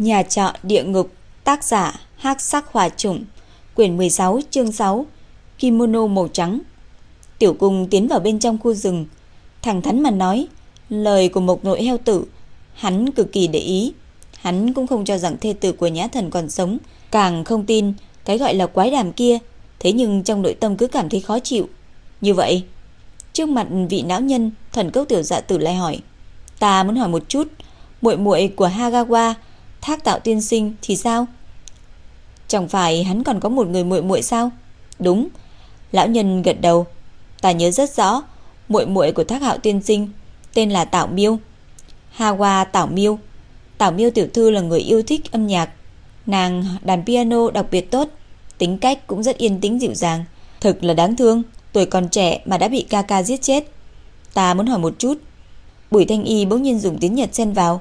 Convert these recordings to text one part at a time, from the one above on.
Nhà trọ địa ngục, tác giả Hắc Sắc hòa Trùng, quyển 16, chương 6, kimono màu trắng. Tiểu Cung tiến vào bên trong khu rừng, thẳng thắn mà nói, lời của một nội heo tử, hắn cực kỳ để ý. Hắn cũng không cho rằng thê tử của nhã thần còn sống, càng không tin cái gọi là quái đàm kia, thế nhưng trong nội tâm cứ cảm thấy khó chịu. Như vậy, trước mặt vị lão nhân, thần cốc tiểu dạ tử lại hỏi, ta muốn hỏi một chút, muội muội của Hagawa Thác tạo tiên sinh thì sao? Chẳng phải hắn còn có một người muội muội sao? Đúng. Lão nhân gật đầu. Ta nhớ rất rõ, muội muội của Thác Hạo tiên sinh tên là Tảo Miêu. Hawa Tảo Miêu. Tảo Miêu tiểu thư là người yêu thích âm nhạc. Nàng đàn piano đặc biệt tốt, tính cách cũng rất yên tĩnh dịu dàng, thực là đáng thương, tuổi còn trẻ mà đã bị ca ca giết chết. Ta muốn hỏi một chút. Bùi Thanh Y bỗng nhiên dùng tiếng Nhật xen vào.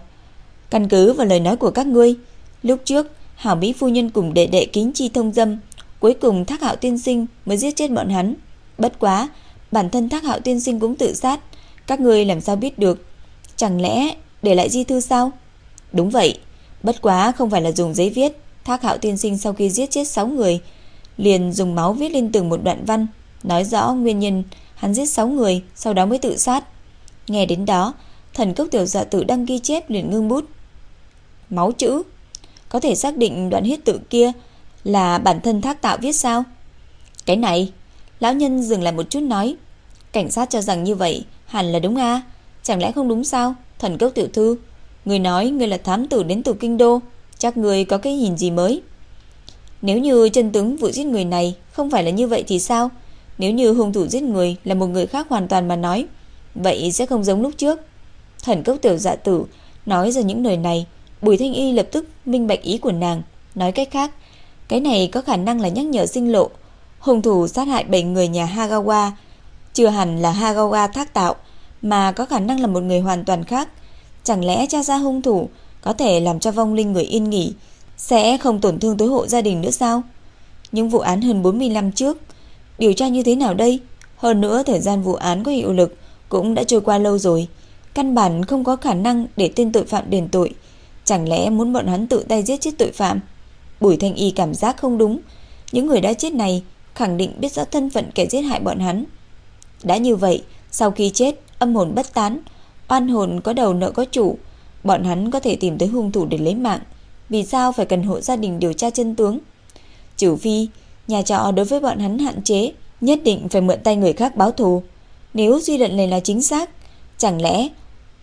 Căn cứ vào lời nói của các ngươi, lúc trước Hảo Mỹ phu nhân cùng đệ đệ kính chi thông dâm, cuối cùng Thác Hạo tiên sinh mới giết chết bọn hắn. Bất quá, bản thân Thác Hạo tiên sinh cũng tự sát, các ngươi làm sao biết được? Chẳng lẽ để lại di thư sao? Đúng vậy, bất quá không phải là dùng giấy viết, Thác Hạo tiên sinh sau khi giết chết 6 người, liền dùng máu viết lên từng một đoạn văn, nói rõ nguyên nhân hắn giết 6 người, sau đó mới tự sát. Nghe đến đó, thần cốc tiểu dạ tử đang ghi chép liền ngưng bút máu chữ. Có thể xác định đoạn huyết tự kia là bản thân thác tạo viết sao? Cái này, lão nhân dừng lại một chút nói. Cảnh sát cho rằng như vậy hẳn là đúng à? Chẳng lẽ không đúng sao? Thần cốc tiểu thư, người nói người là thám tử đến từ kinh đô, chắc người có cái nhìn gì mới? Nếu như chân tướng vụ giết người này không phải là như vậy thì sao? Nếu như hung thủ giết người là một người khác hoàn toàn mà nói, vậy sẽ không giống lúc trước. Thần cốc tiểu dạ tử nói ra những lời này Bùi Thanh Y lập tức minh bạch ý của nàng, nói cách khác, cái này có khả năng là nhắc nhở sinh lộ. Hung thủ sát hại 7 người nhà Hagawa, chưa hẳn là Hagawa thác tạo, mà có khả năng là một người hoàn toàn khác. Chẳng lẽ cha ra hung thủ có thể làm cho vong linh người yên nghỉ, sẽ không tổn thương tới hộ gia đình nữa sao? Những vụ án hơn 40 năm trước, điều tra như thế nào đây? Hơn nữa thời gian vụ án có hiệu lực cũng đã trôi qua lâu rồi, căn bản không có khả năng để tên tội phạm đền tội. Chẳng lẽ muốn bọn hắn tự tay giết chết tội phạm? Bùi Thanh Y cảm giác không đúng. Những người đã chết này khẳng định biết rõ thân phận kẻ giết hại bọn hắn. Đã như vậy, sau khi chết, âm hồn bất tán, oan hồn có đầu nợ có chủ, bọn hắn có thể tìm tới hung thủ để lấy mạng. Vì sao phải cần hộ gia đình điều tra chân tướng? Trừ phi, nhà trọ đối với bọn hắn hạn chế, nhất định phải mượn tay người khác báo thù. Nếu suy luận này là chính xác, chẳng lẽ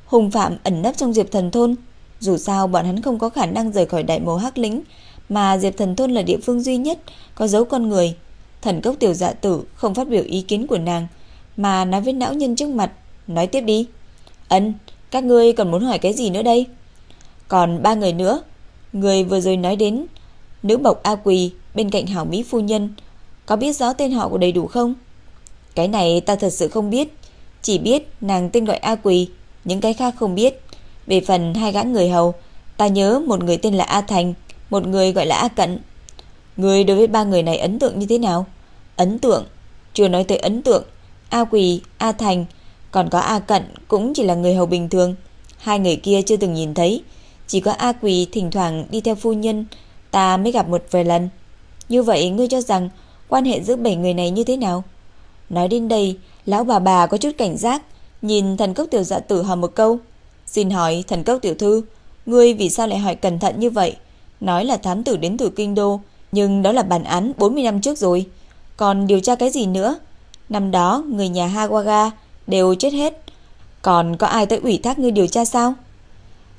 hung phạm ẩn nấp trong Diệp Thần Thôn dù sao bọn hắn không có khả năng rời khỏi đại mộ hắc lĩnh, mà Diệp Thần Thôn là địa phương duy nhất có dấu con người. Thần cốc tiểu dạ tử không phát biểu ý kiến của nàng, mà nói với não nhân trước mặt, nói tiếp đi. Ân, các ngươi còn muốn hỏi cái gì nữa đây? Còn ba người nữa, người vừa rồi nói đến nữ bộc A Quỳ bên cạnh hảo mỹ phu nhân, có biết rõ tên họ của đầy đủ không? Cái này ta thật sự không biết, chỉ biết nàng tên gọi A Quỳ, những cái khác không biết. Về phần hai gã người hầu, ta nhớ một người tên là A Thành, một người gọi là A Cận. Người đối với ba người này ấn tượng như thế nào? Ấn tượng, chưa nói tới ấn tượng, A Quỳ, A Thành, còn có A Cận cũng chỉ là người hầu bình thường. Hai người kia chưa từng nhìn thấy, chỉ có A Quỳ thỉnh thoảng đi theo phu nhân, ta mới gặp một vài lần. Như vậy ngươi cho rằng quan hệ giữa bảy người này như thế nào? Nói đến đây, lão bà bà có chút cảnh giác, nhìn thần cốc tiểu dạ tử hỏi một câu. Xin hỏi thần cốc tiểu thư, ngươi vì sao lại hỏi cẩn thận như vậy? Nói là thám tử đến từ kinh đô, nhưng đó là bản án 40 năm trước rồi. Còn điều tra cái gì nữa? Năm đó người nhà Hawaga đều chết hết. Còn có ai tới ủy thác ngươi điều tra sao?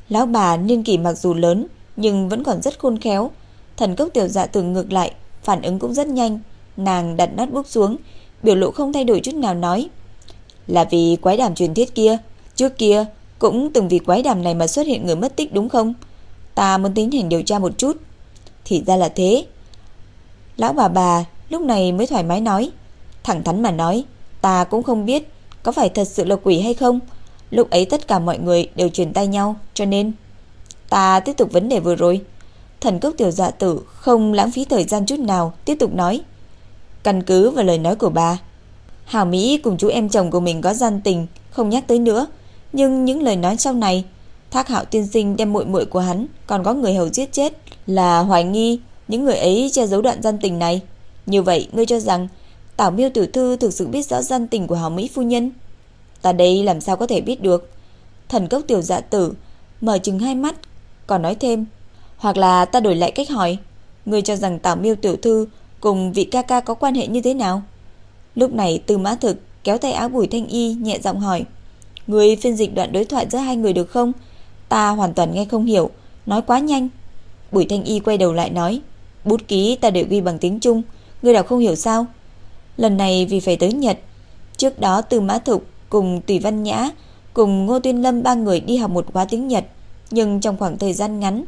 Lão bà niên kỷ mặc dù lớn nhưng vẫn còn rất khôn khéo. Thần cốc tiểu dạ tưởng ngược lại, phản ứng cũng rất nhanh. Nàng đặt nát bút xuống, biểu lộ không thay đổi chút nào nói. Là vì quái đảm truyền thiết kia. Trước kia cũng từng vì quái đàm này mà xuất hiện người mất tích đúng không? Ta muốn tiến hành điều tra một chút. Thì ra là thế. Lão bà bà lúc này mới thoải mái nói. Thẳng thắn mà nói, ta cũng không biết có phải thật sự là quỷ hay không. Lúc ấy tất cả mọi người đều truyền tay nhau, cho nên... Ta tiếp tục vấn đề vừa rồi. Thần cốc tiểu dạ tử không lãng phí thời gian chút nào, tiếp tục nói. Căn cứ vào lời nói của bà. Hảo Mỹ cùng chú em chồng của mình có gian tình, không nhắc tới nữa nhưng những lời nói sau này Thác Hạo tiên sinh đem muội muội của hắn còn có người hầu giết chết, là hoài nghi những người ấy che giấu đoạn gian tình này. Như vậy, ngươi cho rằng Tảo Miêu tiểu thư thực sự biết rõ gian tình của Hảo Mỹ phu nhân? Ta đây làm sao có thể biết được? Thần cốc tiểu dạ tử mở trừng hai mắt, còn nói thêm, hoặc là ta đổi lại cách hỏi, ngươi cho rằng Tảo Miêu tiểu thư cùng vị ca ca có quan hệ như thế nào? Lúc này tư Mã Thực kéo tay áo Bùi Thanh Y nhẹ giọng hỏi, người phiên dịch đoạn đối thoại giữa hai người được không? Ta hoàn toàn nghe không hiểu, nói quá nhanh." Bùi Thanh Y quay đầu lại nói, "Bút ký ta đều ghi bằng tiếng Trung, người đọc không hiểu sao?" Lần này vì phải tới Nhật, trước đó Từ Mã Thục cùng Tùy Văn Nhã cùng Ngô Tuyên Lâm ba người đi học một khóa tiếng Nhật, nhưng trong khoảng thời gian ngắn,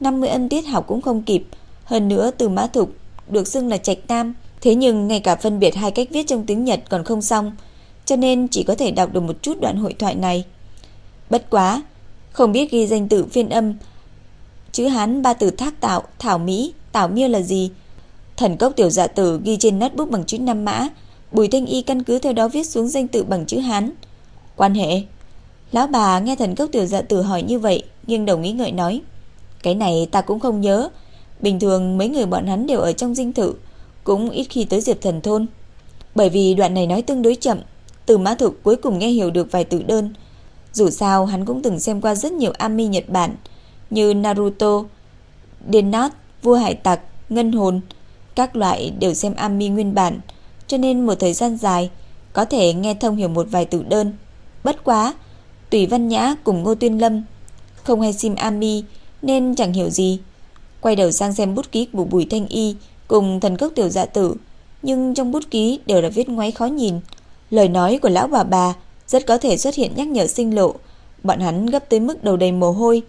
50 ân tiết học cũng không kịp, hơn nữa Từ Mã Thục được xưng là Trạch Nam, thế nhưng ngay cả phân biệt hai cách viết trong tiếng Nhật còn không xong, cho nên chỉ có thể đọc được một chút đoạn hội thoại này. Bất quá, không biết ghi danh tự phiên âm chữ Hán ba từ thác tạo, thảo mỹ, tảo miêu là gì. Thần cốc tiểu dạ tử ghi trên notebook bằng chữ năm mã, Bùi Thanh Y căn cứ theo đó viết xuống danh tự bằng chữ Hán. Quan hệ. Lão bà nghe thần cốc tiểu dạ tử hỏi như vậy, nghiêng đầu nghĩ ngợi nói: "Cái này ta cũng không nhớ, bình thường mấy người bọn hắn đều ở trong dinh thự, cũng ít khi tới Diệp Thần thôn." Bởi vì đoạn này nói tương đối chậm, từ Mã Thực cuối cùng nghe hiểu được vài từ đơn. Dù sao hắn cũng từng xem qua rất nhiều anime Nhật Bản như Naruto, Denat, Vua Hải Tặc, Ngân Hồn, các loại đều xem anime nguyên bản, cho nên một thời gian dài có thể nghe thông hiểu một vài từ đơn. Bất quá, Tùy Văn Nhã cùng Ngô Tuyên Lâm không hay sim ami nên chẳng hiểu gì. Quay đầu sang xem bút ký của Bùi Thanh Y cùng thần cốc tiểu dạ tử, nhưng trong bút ký đều là viết ngoáy khó nhìn. Lời nói của lão bà bà rất có thể xuất hiện nhắc nhở sinh lộ, bọn hắn gấp tới mức đầu đầy mồ hôi.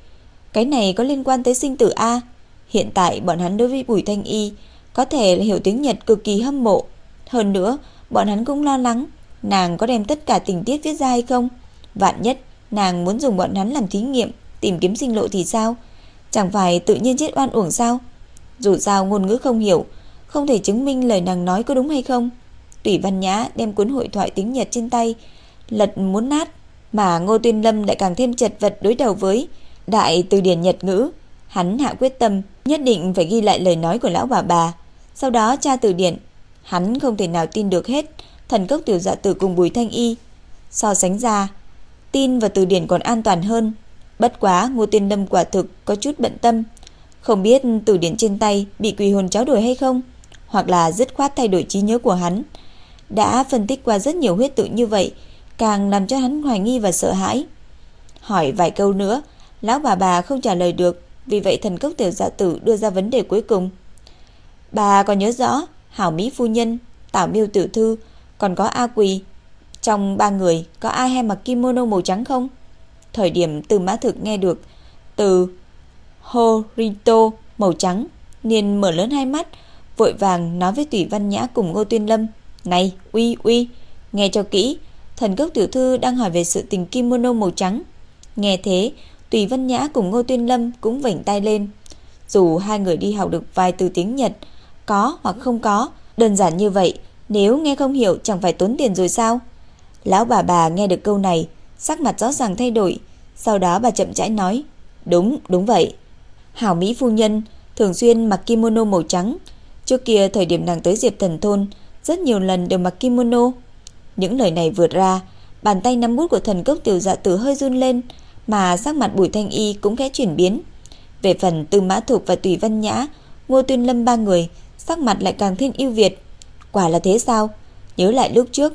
Cái này có liên quan tới sinh tử A. Hiện tại bọn hắn đối với Bùi Thanh Y có thể là hiểu tiếng Nhật cực kỳ hâm mộ. Hơn nữa, bọn hắn cũng lo lắng nàng có đem tất cả tình tiết viết ra hay không. Vạn nhất, nàng muốn dùng bọn hắn làm thí nghiệm, tìm kiếm sinh lộ thì sao? Chẳng phải tự nhiên chết oan uổng sao? Dù sao ngôn ngữ không hiểu, không thể chứng minh lời nàng nói có đúng hay không. Tủy Văn Nhã đem cuốn hội thoại tiếng Nhật trên tay, lật muốn nát, mà Ngô Tuyên Lâm lại càng thêm chật vật đối đầu với đại từ điển Nhật ngữ. Hắn hạ quyết tâm, nhất định phải ghi lại lời nói của lão bà bà. Sau đó tra từ điển, hắn không thể nào tin được hết thần cốc tiểu dạ tử cùng Bùi Thanh Y. So sánh ra, tin vào từ điển còn an toàn hơn. Bất quá Ngô Tuyên Lâm quả thực có chút bận tâm, không biết từ điển trên tay bị quỷ hồn cháo đổi hay không, hoặc là dứt khoát thay đổi trí nhớ của hắn. Đã phân tích qua rất nhiều huyết tự như vậy, càng làm cho hắn hoài nghi và sợ hãi. Hỏi vài câu nữa, lão bà bà không trả lời được, vì vậy thần cốc tiểu dạ tử đưa ra vấn đề cuối cùng. Bà còn nhớ rõ, Hảo Mỹ phu nhân, Tảo Miêu tiểu thư, còn có A Quỳ. Trong ba người có ai hay mặc kimono màu trắng không? Thời điểm từ mã thực nghe được từ Horito màu trắng, liền mở lớn hai mắt, vội vàng nói với Tùy Văn Nhã cùng Ngô Tuyên Lâm. Này, uy uy, nghe cho kỹ, thần cốc tiểu thư đang hỏi về sự tình kimono màu trắng. Nghe thế, Tùy Văn Nhã cùng Ngô Tuyên Lâm cũng vểnh tay lên. Dù hai người đi học được vài từ tiếng Nhật, có hoặc không có, đơn giản như vậy, nếu nghe không hiểu chẳng phải tốn tiền rồi sao? Lão bà bà nghe được câu này, sắc mặt rõ ràng thay đổi, sau đó bà chậm rãi nói, "Đúng, đúng vậy." Hảo Mỹ phu nhân thường xuyên mặc kimono màu trắng, trước kia thời điểm nàng tới Diệp Thần thôn, rất nhiều lần đều mặc kimono. Những lời này vượt ra, bàn tay nắm bút của thần cốc tiểu dạ tử hơi run lên, mà sắc mặt Bùi Thanh Y cũng khẽ chuyển biến. Về phần Tư Mã Thục và Tùy Văn Nhã, Ngô Tuyên Lâm ba người, sắc mặt lại càng thêm ưu việt. Quả là thế sao? Nhớ lại lúc trước,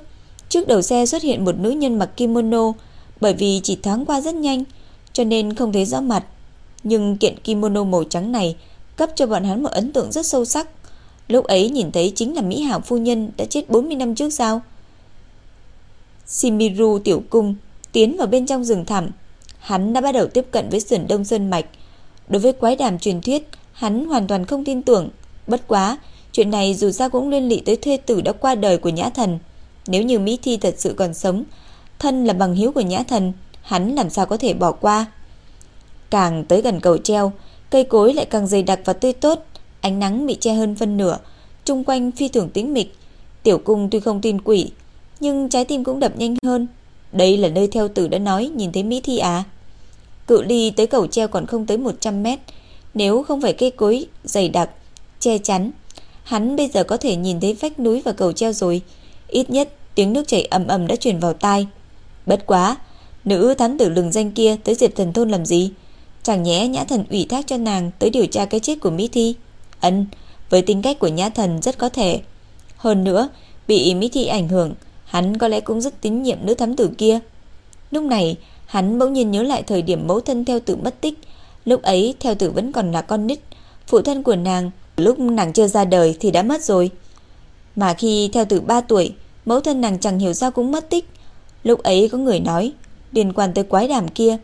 trước đầu xe xuất hiện một nữ nhân mặc kimono, bởi vì chỉ thoáng qua rất nhanh, cho nên không thấy rõ mặt. Nhưng kiện kimono màu trắng này cấp cho bọn hắn một ấn tượng rất sâu sắc. Lúc ấy nhìn thấy chính là Mỹ Hảo phu nhân đã chết 40 năm trước sao? Shimiru tiểu cung tiến vào bên trong rừng thẳm, hắn đã bắt đầu tiếp cận với sườn Đông Sơn mạch. Đối với quái đàm truyền thuyết, hắn hoàn toàn không tin tưởng, bất quá, chuyện này dù sao cũng liên lụy tới thê tử đã qua đời của Nhã Thần. Nếu như Mỹ Thi thật sự còn sống, thân là bằng hiếu của Nhã Thần, hắn làm sao có thể bỏ qua. Càng tới gần cầu treo, cây cối lại càng dày đặc và tươi tốt, ánh nắng bị che hơn phân nửa, chung quanh phi thường tĩnh mịch. Tiểu cung tuy không tin quỷ, nhưng trái tim cũng đập nhanh hơn. Đây là nơi theo tử đã nói nhìn thấy Mỹ Thi à? Cự ly tới cầu treo còn không tới 100 mét. Nếu không phải cây cối dày đặc, che chắn, hắn bây giờ có thể nhìn thấy vách núi và cầu treo rồi. Ít nhất tiếng nước chảy ầm ầm đã truyền vào tai. Bất quá, nữ thám tử lừng danh kia tới Diệp Thần thôn làm gì? Chẳng nhẽ Nhã Thần ủy thác cho nàng tới điều tra cái chết của Mỹ Thi? Ân, với tính cách của Nhã Thần rất có thể. Hơn nữa, bị Mỹ thị ảnh hưởng, hắn có lẽ cũng rất tín nhiệm nữ thám tử kia. Lúc này, hắn bỗng nhiên nhớ lại thời điểm mẫu thân theo tử mất tích. Lúc ấy theo tử vẫn còn là con nít, phụ thân của nàng lúc nàng chưa ra đời thì đã mất rồi. Mà khi theo tử 3 tuổi, mẫu thân nàng chẳng hiểu sao cũng mất tích. Lúc ấy có người nói liên quan tới quái đảm kia,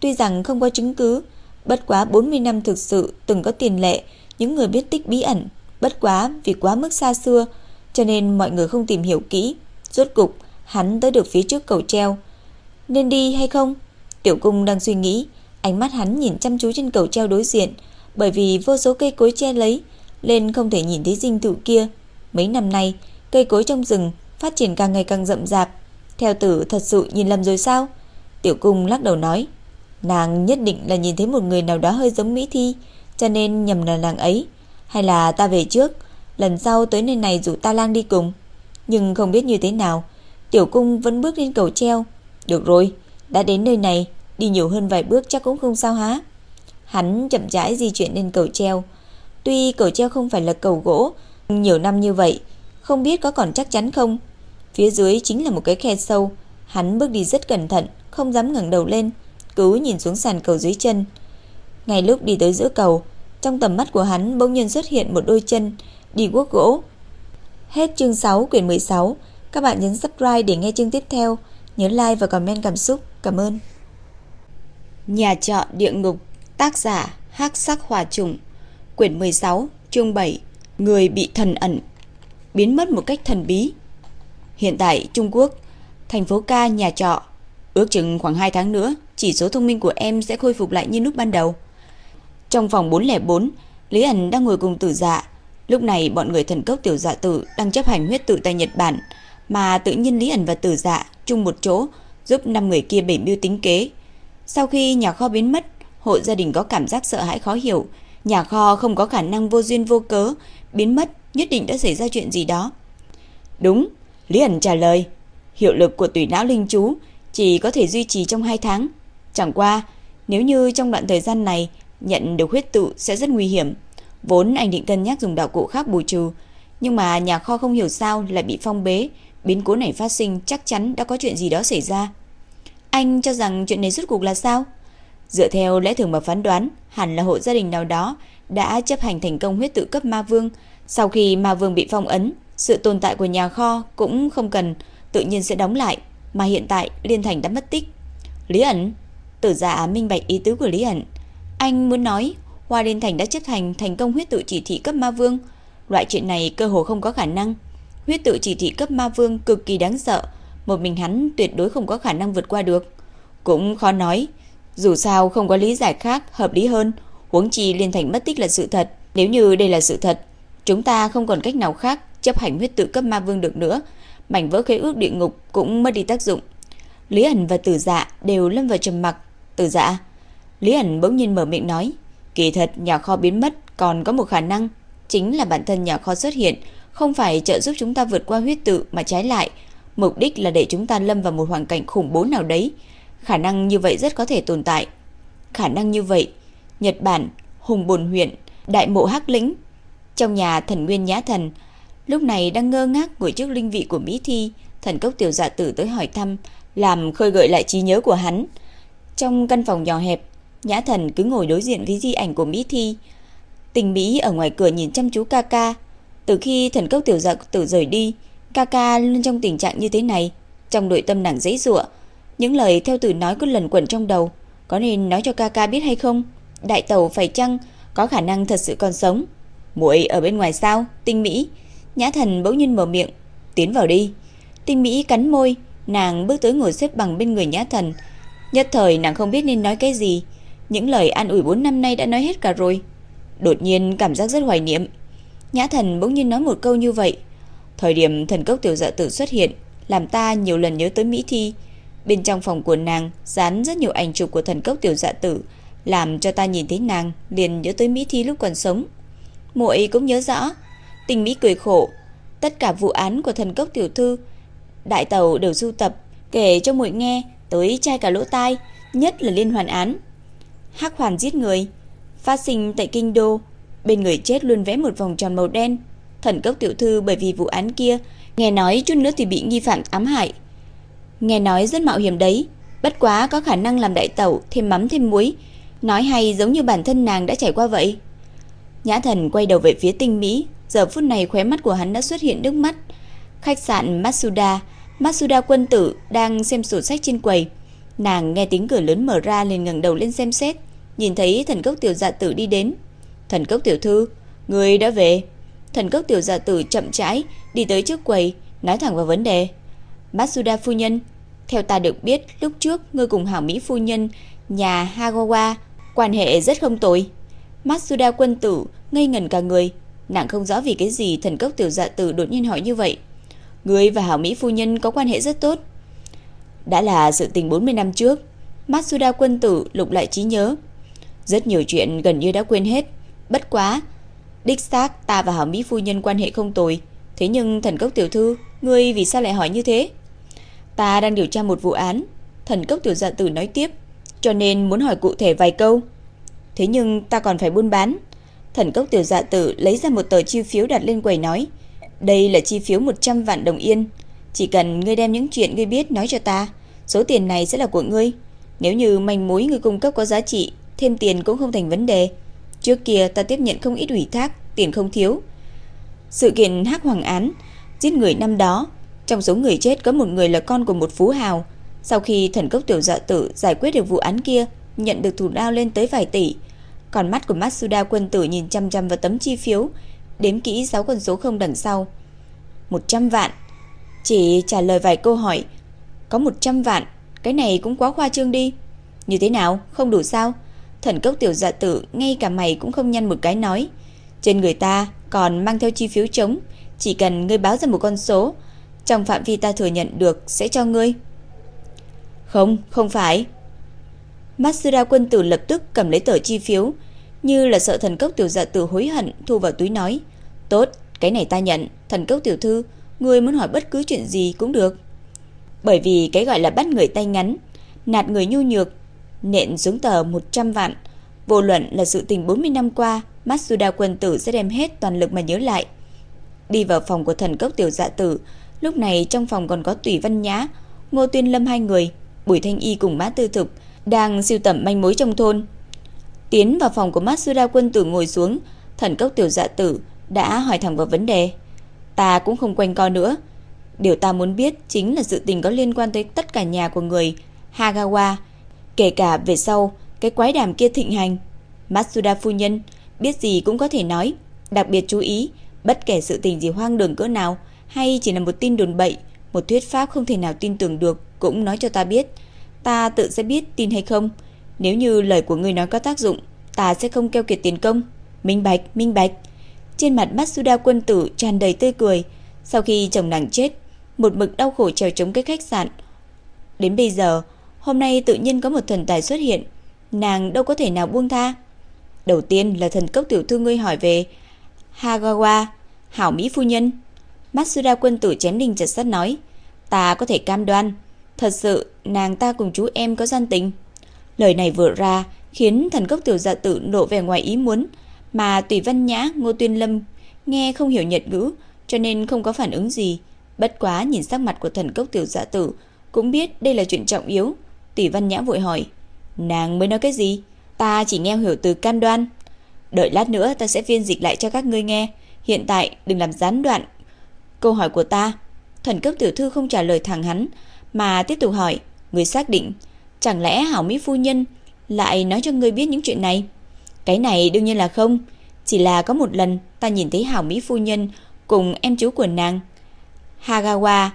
tuy rằng không có chứng cứ, bất quá 40 năm thực sự từng có tiền lệ những người biết tích bí ẩn, bất quá vì quá mức xa xưa, cho nên mọi người không tìm hiểu kỹ. Rốt cục, hắn tới được phía trước cầu treo. Nên đi hay không? Tiểu cung đang suy nghĩ, ánh mắt hắn nhìn chăm chú trên cầu treo đối diện, bởi vì vô số cây cối che lấy, nên không thể nhìn thấy dinh thự kia. Mấy năm nay, cây cối trong rừng phát triển càng ngày càng rậm rạp. Theo tử thật sự nhìn lầm rồi sao? Tiểu cung lắc đầu nói, nàng nhất định là nhìn thấy một người nào đó hơi giống Mỹ Thi, cho nên nhầm là nàng ấy. Hay là ta về trước, lần sau tới nơi này rủ ta lang đi cùng. Nhưng không biết như thế nào, tiểu cung vẫn bước lên cầu treo. Được rồi, đã đến nơi này, đi nhiều hơn vài bước chắc cũng không sao há. Hắn chậm rãi di chuyển lên cầu treo. Tuy cầu treo không phải là cầu gỗ, nhiều năm như vậy, không biết có còn chắc chắn không. Phía dưới chính là một cái khe sâu, hắn bước đi rất cẩn thận, không dám ngẩng đầu lên, cứ nhìn xuống sàn cầu dưới chân. Ngay lúc đi tới giữa cầu, trong tầm mắt của hắn bỗng nhiên xuất hiện một đôi chân đi guốc gỗ. Hết chương 6 quyển 16, các bạn nhấn subscribe để nghe chương tiếp theo, nhớ like và comment cảm xúc. Cảm ơn. Nhà trọ địa ngục, tác giả Hắc Sắc Hỏa Trùng, quyển 16, chương 7, người bị thần ẩn biến mất một cách thần bí. Hiện tại Trung Quốc, thành phố ca nhà trọ, ước chừng khoảng 2 tháng nữa, chỉ số thông minh của em sẽ khôi phục lại như lúc ban đầu. Trong phòng 404, Lý ẩn đang ngồi cùng tử dạ. Lúc này bọn người thần cốc tiểu dạ tử đang chấp hành huyết tự tại Nhật Bản, mà tự nhiên Lý ẩn và tử dạ chung một chỗ giúp năm người kia bể mưu tính kế. Sau khi nhà kho biến mất, hộ gia đình có cảm giác sợ hãi khó hiểu. Nhà kho không có khả năng vô duyên vô cớ, biến mất nhất định đã xảy ra chuyện gì đó. Đúng, Lý ẩn trả lời. Hiệu lực của tùy não linh chú chỉ có thể duy trì trong 2 tháng. Chẳng qua, nếu như trong đoạn thời gian này nhận được huyết tụ sẽ rất nguy hiểm. Vốn anh định cân nhắc dùng đạo cụ khác bù trừ, nhưng mà nhà kho không hiểu sao lại bị phong bế, biến cố này phát sinh chắc chắn đã có chuyện gì đó xảy ra. Anh cho rằng chuyện này rốt cuộc là sao? Dựa theo lẽ thường mà phán đoán, hẳn là hộ gia đình nào đó đã chấp hành thành công huyết tự cấp ma vương. Sau khi ma vương bị phong ấn, sự tồn tại của nhà kho cũng không cần tự nhiên sẽ đóng lại, mà hiện tại Liên Thành đã mất tích. Lý ẩn, tử giả minh bạch ý tứ của Lý ẩn, anh muốn nói Hoa Liên Thành đã chấp hành thành công huyết tự chỉ thị cấp ma vương. Loại chuyện này cơ hồ không có khả năng. Huyết tự chỉ thị cấp ma vương cực kỳ đáng sợ, một mình hắn tuyệt đối không có khả năng vượt qua được. Cũng khó nói, dù sao không có lý giải khác hợp lý hơn, huống chi Liên Thành mất tích là sự thật. Nếu như đây là sự thật, chúng ta không còn cách nào khác chấp hành huyết tự cấp ma vương được nữa, mảnh vỡ khế ước địa ngục cũng mất đi tác dụng. Lý ẩn và Tử Dạ đều lâm vào trầm mặc. Tử Dạ, Lý ẩn bỗng nhiên mở miệng nói, kỳ thật nhà kho biến mất còn có một khả năng, chính là bản thân nhà kho xuất hiện, không phải trợ giúp chúng ta vượt qua huyết tự mà trái lại, mục đích là để chúng ta lâm vào một hoàn cảnh khủng bố nào đấy. Khả năng như vậy rất có thể tồn tại. Khả năng như vậy, Nhật Bản, Hùng Bồn huyện, Đại mộ Hắc Lĩnh, trong nhà thần Nguyên Nhã Thần, lúc này đang ngơ ngác ngồi trước linh vị của Mỹ Thi, thần cốc tiểu dạ tử tới hỏi thăm, làm khơi gợi lại trí nhớ của hắn. Trong căn phòng nhỏ hẹp, Nhã thần cứ ngồi đối diện với di ảnh của Mỹ Thi. Tình Mỹ ở ngoài cửa nhìn chăm chú ca ca. Từ khi thần cốc tiểu giặc tử rời đi, ca ca luôn trong tình trạng như thế này. Trong nội tâm nàng dễ dụa. Những lời theo từ nói cứ lần quẩn trong đầu. Có nên nói cho ca ca biết hay không? Đại tàu phải chăng có khả năng thật sự còn sống? muội ở bên ngoài sao? Tinh Mỹ. Nhã thần bỗng nhiên mở miệng. Tiến vào đi. Tinh Mỹ cắn môi. Nàng bước tới ngồi xếp bằng bên người nhã thần. Nhất thời nàng không biết nên nói cái gì. Những lời an ủi 4 năm nay đã nói hết cả rồi. Đột nhiên cảm giác rất hoài niệm. Nhã thần bỗng nhiên nói một câu như vậy. Thời điểm thần cốc tiểu dạ tử xuất hiện, làm ta nhiều lần nhớ tới Mỹ Thi. Bên trong phòng của nàng dán rất nhiều ảnh chụp của thần cốc tiểu dạ tử, làm cho ta nhìn thấy nàng liền nhớ tới Mỹ Thi lúc còn sống. Muội cũng nhớ rõ. Tình Mỹ cười khổ, tất cả vụ án của thần cốc tiểu thư, đại tàu đều sưu tập, kể cho muội nghe, tới chai cả lỗ tai, nhất là liên hoàn án. Hắc hoàn giết người, phát sinh tại kinh đô, bên người chết luôn vẽ một vòng tròn màu đen. Thần cốc tiểu thư bởi vì vụ án kia, nghe nói chút nữa thì bị nghi phạm ám hại. Nghe nói rất mạo hiểm đấy, bất quá có khả năng làm đại tẩu thêm mắm thêm muối, nói hay giống như bản thân nàng đã trải qua vậy. Nhã thần quay đầu về phía tinh Mỹ, giờ phút này khóe mắt của hắn đã xuất hiện nước mắt. Khách sạn Matsuda, Matsuda quân tử đang xem sổ sách trên quầy. Nàng nghe tiếng cửa lớn mở ra liền ngẩng đầu lên xem xét, nhìn thấy thần cốc tiểu dạ tử đi đến. Thần cốc tiểu thư, người đã về. Thần cốc tiểu dạ tử chậm rãi đi tới trước quầy, nói thẳng vào vấn đề. Matsuda phu nhân, theo ta được biết, lúc trước ngươi cùng hảo mỹ phu nhân nhà Hagawa quan hệ rất không tồi. Matsuda quân tử ngây ngẩn cả người, nàng không rõ vì cái gì thần cốc tiểu dạ tử đột nhiên hỏi như vậy. Ngươi và hảo mỹ phu nhân có quan hệ rất tốt. Đã là sự tình 40 năm trước, Matsuda quân tử lục lại trí nhớ. Rất nhiều chuyện gần như đã quên hết, bất quá, đích xác ta và hảo mỹ phu nhân quan hệ không tồi, thế nhưng thần cốc tiểu thư, ngươi vì sao lại hỏi như thế? Ta đang điều tra một vụ án, thần cốc tiểu dạ tử nói tiếp, cho nên muốn hỏi cụ thể vài câu. Thế nhưng ta còn phải buôn bán. Thần cốc tiểu dạ tử lấy ra một tờ chi phiếu đặt lên quầy nói, đây là chi phiếu 100 vạn đồng yên, chỉ cần ngươi đem những chuyện ngươi biết nói cho ta, số tiền này sẽ là của ngươi. Nếu như manh mối ngươi cung cấp có giá trị, thêm tiền cũng không thành vấn đề. Trước kia ta tiếp nhận không ít ủy thác, tiền không thiếu. Sự kiện Hắc Hoàng án giết người năm đó, trong số người chết có một người là con của một phú hào. Sau khi thần cốc tiểu dạ tử giải quyết được vụ án kia, nhận được thủ đao lên tới vài tỷ. Còn mắt của Matsuda quân tử nhìn chăm chăm vào tấm chi phiếu, đếm kỹ 6 con số không đằng sau. 100 vạn. Chỉ trả lời vài câu hỏi, có 100 vạn, cái này cũng quá khoa trương đi. Như thế nào, không đủ sao? Thần cốc tiểu dạ tử ngay cả mày cũng không nhăn một cái nói. Trên người ta còn mang theo chi phiếu trống, chỉ cần ngươi báo ra một con số, trong phạm vi ta thừa nhận được sẽ cho ngươi. Không, không phải. Matsuda quân tử lập tức cầm lấy tờ chi phiếu, như là sợ thần cốc tiểu dạ tử hối hận thu vào túi nói. Tốt, cái này ta nhận, thần cốc tiểu thư, ngươi muốn hỏi bất cứ chuyện gì cũng được. Bởi vì cái gọi là bắt người tay ngắn, nạt người nhu nhược, nện xuống tờ 100 vạn. Vô luận là sự tình 40 năm qua, Matsuda quân tử sẽ đem hết toàn lực mà nhớ lại. Đi vào phòng của thần cốc tiểu dạ tử, lúc này trong phòng còn có Tùy Văn Nhã, Ngô Tuyên Lâm hai người, Bùi Thanh Y cùng Mã Tư Thực đang siêu tầm manh mối trong thôn. Tiến vào phòng của Matsuda quân tử ngồi xuống, thần cốc tiểu dạ tử đã hỏi thẳng vào vấn đề. Ta cũng không quanh co nữa. Điều ta muốn biết chính là sự tình có liên quan tới tất cả nhà của người Hagawa, kể cả về sau cái quái đàm kia thịnh hành. Matsuda phu nhân biết gì cũng có thể nói, đặc biệt chú ý, bất kể sự tình gì hoang đường cỡ nào hay chỉ là một tin đồn bậy, một thuyết pháp không thể nào tin tưởng được cũng nói cho ta biết. Ta tự sẽ biết tin hay không. Nếu như lời của người nói có tác dụng, ta sẽ không keo kiệt tiền công. Minh bạch, minh bạch. Trên mặt Matsuda quân tử tràn đầy tươi cười. Sau khi chồng nàng chết, một mực đau khổ trèo chống cái khách sạn. Đến bây giờ, hôm nay tự nhiên có một thần tài xuất hiện. Nàng đâu có thể nào buông tha. Đầu tiên là thần cốc tiểu thư ngươi hỏi về Hagawa, hảo mỹ phu nhân. Matsuda quân tử chém đinh chặt sắt nói, ta có thể cam đoan, thật sự nàng ta cùng chú em có gian tình. Lời này vừa ra khiến thần cốc tiểu dạ tử nộ về ngoài ý muốn, mà Tùy Văn Nhã, Ngô Tuyên Lâm nghe không hiểu Nhật ngữ, cho nên không có phản ứng gì. Bất quá nhìn sắc mặt của thần cốc tiểu dạ tử, cũng biết đây là chuyện trọng yếu. Tùy Văn Nhã vội hỏi, nàng mới nói cái gì? Ta chỉ nghe hiểu từ can đoan. Đợi lát nữa ta sẽ phiên dịch lại cho các ngươi nghe. Hiện tại đừng làm gián đoạn câu hỏi của ta. Thần cấp tiểu thư không trả lời thẳng hắn, mà tiếp tục hỏi, người xác định, chẳng lẽ hảo mỹ phu nhân lại nói cho ngươi biết những chuyện này? Cái này đương nhiên là không, chỉ là có một lần ta nhìn thấy hảo mỹ phu nhân cùng em chú của nàng. Hagawa,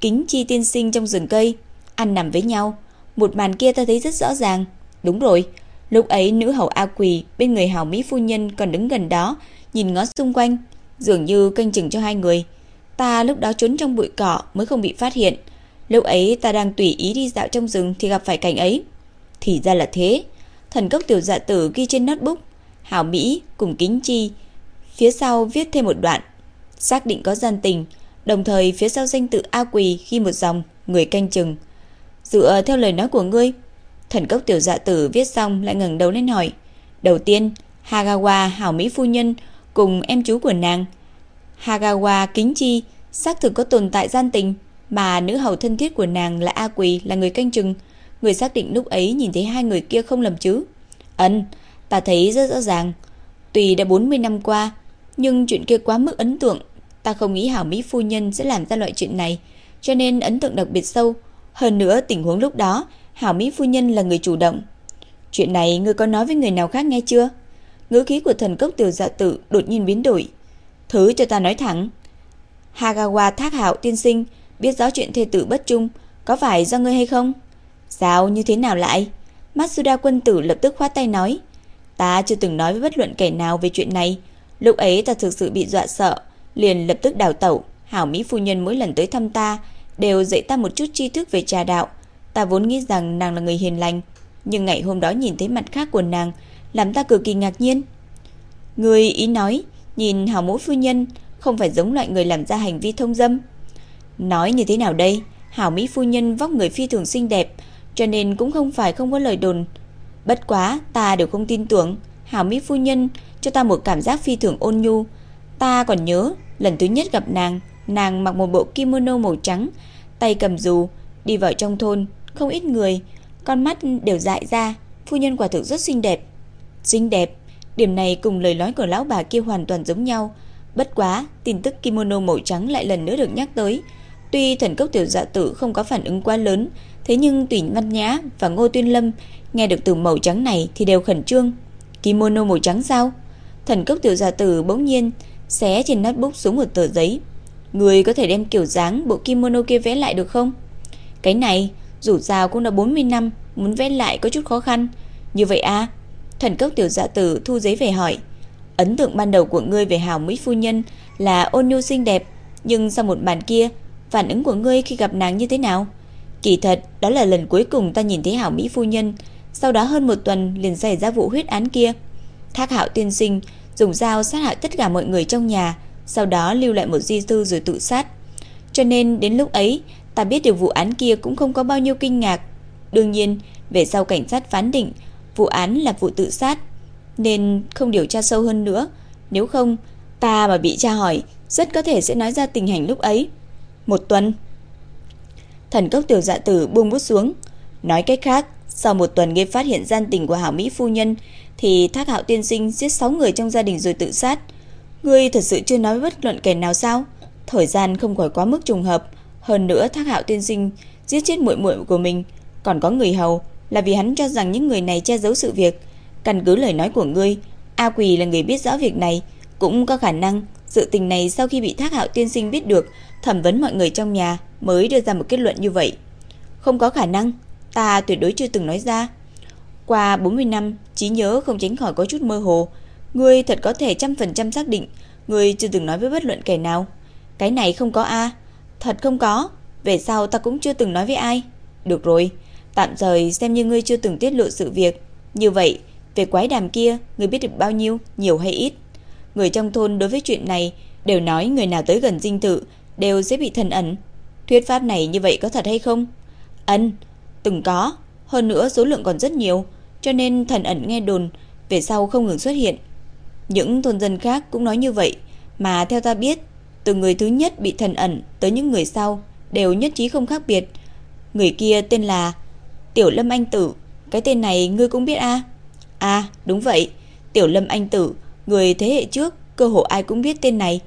kính chi tiên sinh trong rừng cây, ăn nằm với nhau. Một màn kia ta thấy rất rõ ràng. Đúng rồi, lúc ấy nữ hầu A Quỳ bên người hảo mỹ phu nhân còn đứng gần đó, nhìn ngó xung quanh, dường như canh chừng cho hai người. Ta lúc đó trốn trong bụi cỏ mới không bị phát hiện. Lúc ấy ta đang tùy ý đi dạo trong rừng thì gặp phải cảnh ấy. Thì ra là thế. Thần cốc tiểu dạ tử ghi trên notebook. Hảo Mỹ cùng kính chi. Phía sau viết thêm một đoạn. Xác định có gian tình. Đồng thời phía sau danh tự A Quỳ ghi một dòng. Người canh chừng. Dựa theo lời nói của ngươi. Thần cốc tiểu dạ tử viết xong lại ngẩng đầu lên hỏi. Đầu tiên, Hagawa Hảo Mỹ Phu Nhân cùng em chú của nàng. Hagawa Kính Chi xác thực có tồn tại gian tình mà nữ hầu thân thiết của nàng là A Quỳ là người canh chừng. Người xác định lúc ấy nhìn thấy hai người kia không lầm chứ. Ấn, ta thấy rất rõ ràng. Tùy đã 40 năm qua, nhưng chuyện kia quá mức ấn tượng. Ta không nghĩ Hảo Mỹ Phu Nhân sẽ làm ra loại chuyện này, cho nên ấn tượng đặc biệt sâu. Hơn nữa tình huống lúc đó, Hảo Mỹ Phu Nhân là người chủ động. Chuyện này ngươi có nói với người nào khác nghe chưa? Ngữ khí của thần cốc tiểu dạ tử đột nhiên biến đổi. Thứ cho ta nói thẳng. Hagawa Thác Hạo tiên sinh biết rõ chuyện thê tử bất trung, có phải do ngươi hay không? Sao như thế nào lại? Matsuda quân tử lập tức khoát tay nói. Ta chưa từng nói với bất luận kẻ nào về chuyện này. Lúc ấy ta thực sự bị dọa sợ, liền lập tức đào tẩu. Hảo Mỹ phu nhân mỗi lần tới thăm ta đều dạy ta một chút tri thức về trà đạo. Ta vốn nghĩ rằng nàng là người hiền lành, nhưng ngày hôm đó nhìn thấy mặt khác của nàng, làm ta cực kỳ ngạc nhiên. Người ý nói, nhìn Hảo Mẫu phu nhân không phải giống loại người làm ra hành vi thông dâm. Nói như thế nào đây? Hảo Mỹ phu nhân vóc người phi thường xinh đẹp, cho nên cũng không phải không có lời đồn. Bất quá, ta đều không tin tưởng. Hảo Mỹ phu nhân cho ta một cảm giác phi thường ôn nhu. Ta còn nhớ, lần thứ nhất gặp nàng, nàng mặc một bộ kimono màu trắng, tay cầm dù, đi vào trong thôn, không ít người, con mắt đều dại ra, phu nhân quả thực rất xinh đẹp. Xinh đẹp, điểm này cùng lời nói của lão bà kia hoàn toàn giống nhau. Bất quá, tin tức kimono màu trắng lại lần nữa được nhắc tới. Tuy thần cốc tiểu dạ tử không có phản ứng quá lớn, thế nhưng Tuyển Văn Nhã và Ngô Tuyên Lâm nghe được từ màu trắng này thì đều khẩn trương. Kimono màu trắng sao? Thần cốc tiểu Giả tử bỗng nhiên xé trên notebook xuống một tờ giấy. Người có thể đem kiểu dáng bộ kimono kia vẽ lại được không? Cái này, dù sao cũng đã 40 năm, muốn vẽ lại có chút khó khăn. Như vậy à? Thần cốc tiểu dạ tử thu giấy về hỏi. Ấn tượng ban đầu của ngươi về hào mỹ phu nhân là ôn nhu xinh đẹp, nhưng sau một bàn kia, phản ứng của ngươi khi gặp nàng như thế nào? Kỳ thật, đó là lần cuối cùng ta nhìn thấy hảo mỹ phu nhân, sau đó hơn một tuần liền xảy ra vụ huyết án kia. Thác hạo tiên sinh dùng dao sát hại tất cả mọi người trong nhà, sau đó lưu lại một di thư rồi tự sát. Cho nên đến lúc ấy, ta biết được vụ án kia cũng không có bao nhiêu kinh ngạc. Đương nhiên, về sau cảnh sát phán định vụ án là vụ tự sát, nên không điều tra sâu hơn nữa. Nếu không, ta mà bị tra hỏi, rất có thể sẽ nói ra tình hình lúc ấy. Một tuần. Thần cốc tiểu dạ tử buông bút xuống. Nói cách khác, sau một tuần nghe phát hiện gian tình của hảo Mỹ phu nhân, thì thác hạo tiên sinh giết 6 người trong gia đình rồi tự sát. Ngươi thật sự chưa nói bất luận kẻ nào sao? Thời gian không khỏi quá mức trùng hợp. Hơn nữa thác hạo tiên sinh giết chết muội muội của mình. Còn có người hầu là vì hắn cho rằng những người này che giấu sự việc. Căn cứ lời nói của ngươi, A Quỳ là người biết rõ việc này, cũng có khả năng sự tình này sau khi bị Thác Hạo tiên sinh biết được, thẩm vấn mọi người trong nhà mới đưa ra một kết luận như vậy. Không có khả năng, ta tuyệt đối chưa từng nói ra. Qua 40 năm, trí nhớ không tránh khỏi có chút mơ hồ. Ngươi thật có thể trăm phần trăm xác định, ngươi chưa từng nói với bất luận kẻ nào. Cái này không có a, thật không có. Về sau ta cũng chưa từng nói với ai. Được rồi, tạm thời xem như ngươi chưa từng tiết lộ sự việc. Như vậy, về quái đàm kia, ngươi biết được bao nhiêu, nhiều hay ít? Người trong thôn đối với chuyện này đều nói người nào tới gần dinh thự đều sẽ bị thần ẩn. Thuyết pháp này như vậy có thật hay không? Ấn, từng có, hơn nữa số lượng còn rất nhiều, cho nên thần ẩn nghe đồn về sau không ngừng xuất hiện. Những thôn dân khác cũng nói như vậy, mà theo ta biết, từ người thứ nhất bị thần ẩn tới những người sau đều nhất trí không khác biệt. Người kia tên là Tiểu Lâm Anh Tử, cái tên này ngươi cũng biết a? À? à, đúng vậy, Tiểu Lâm Anh Tử, người thế hệ trước, cơ hội ai cũng biết tên này.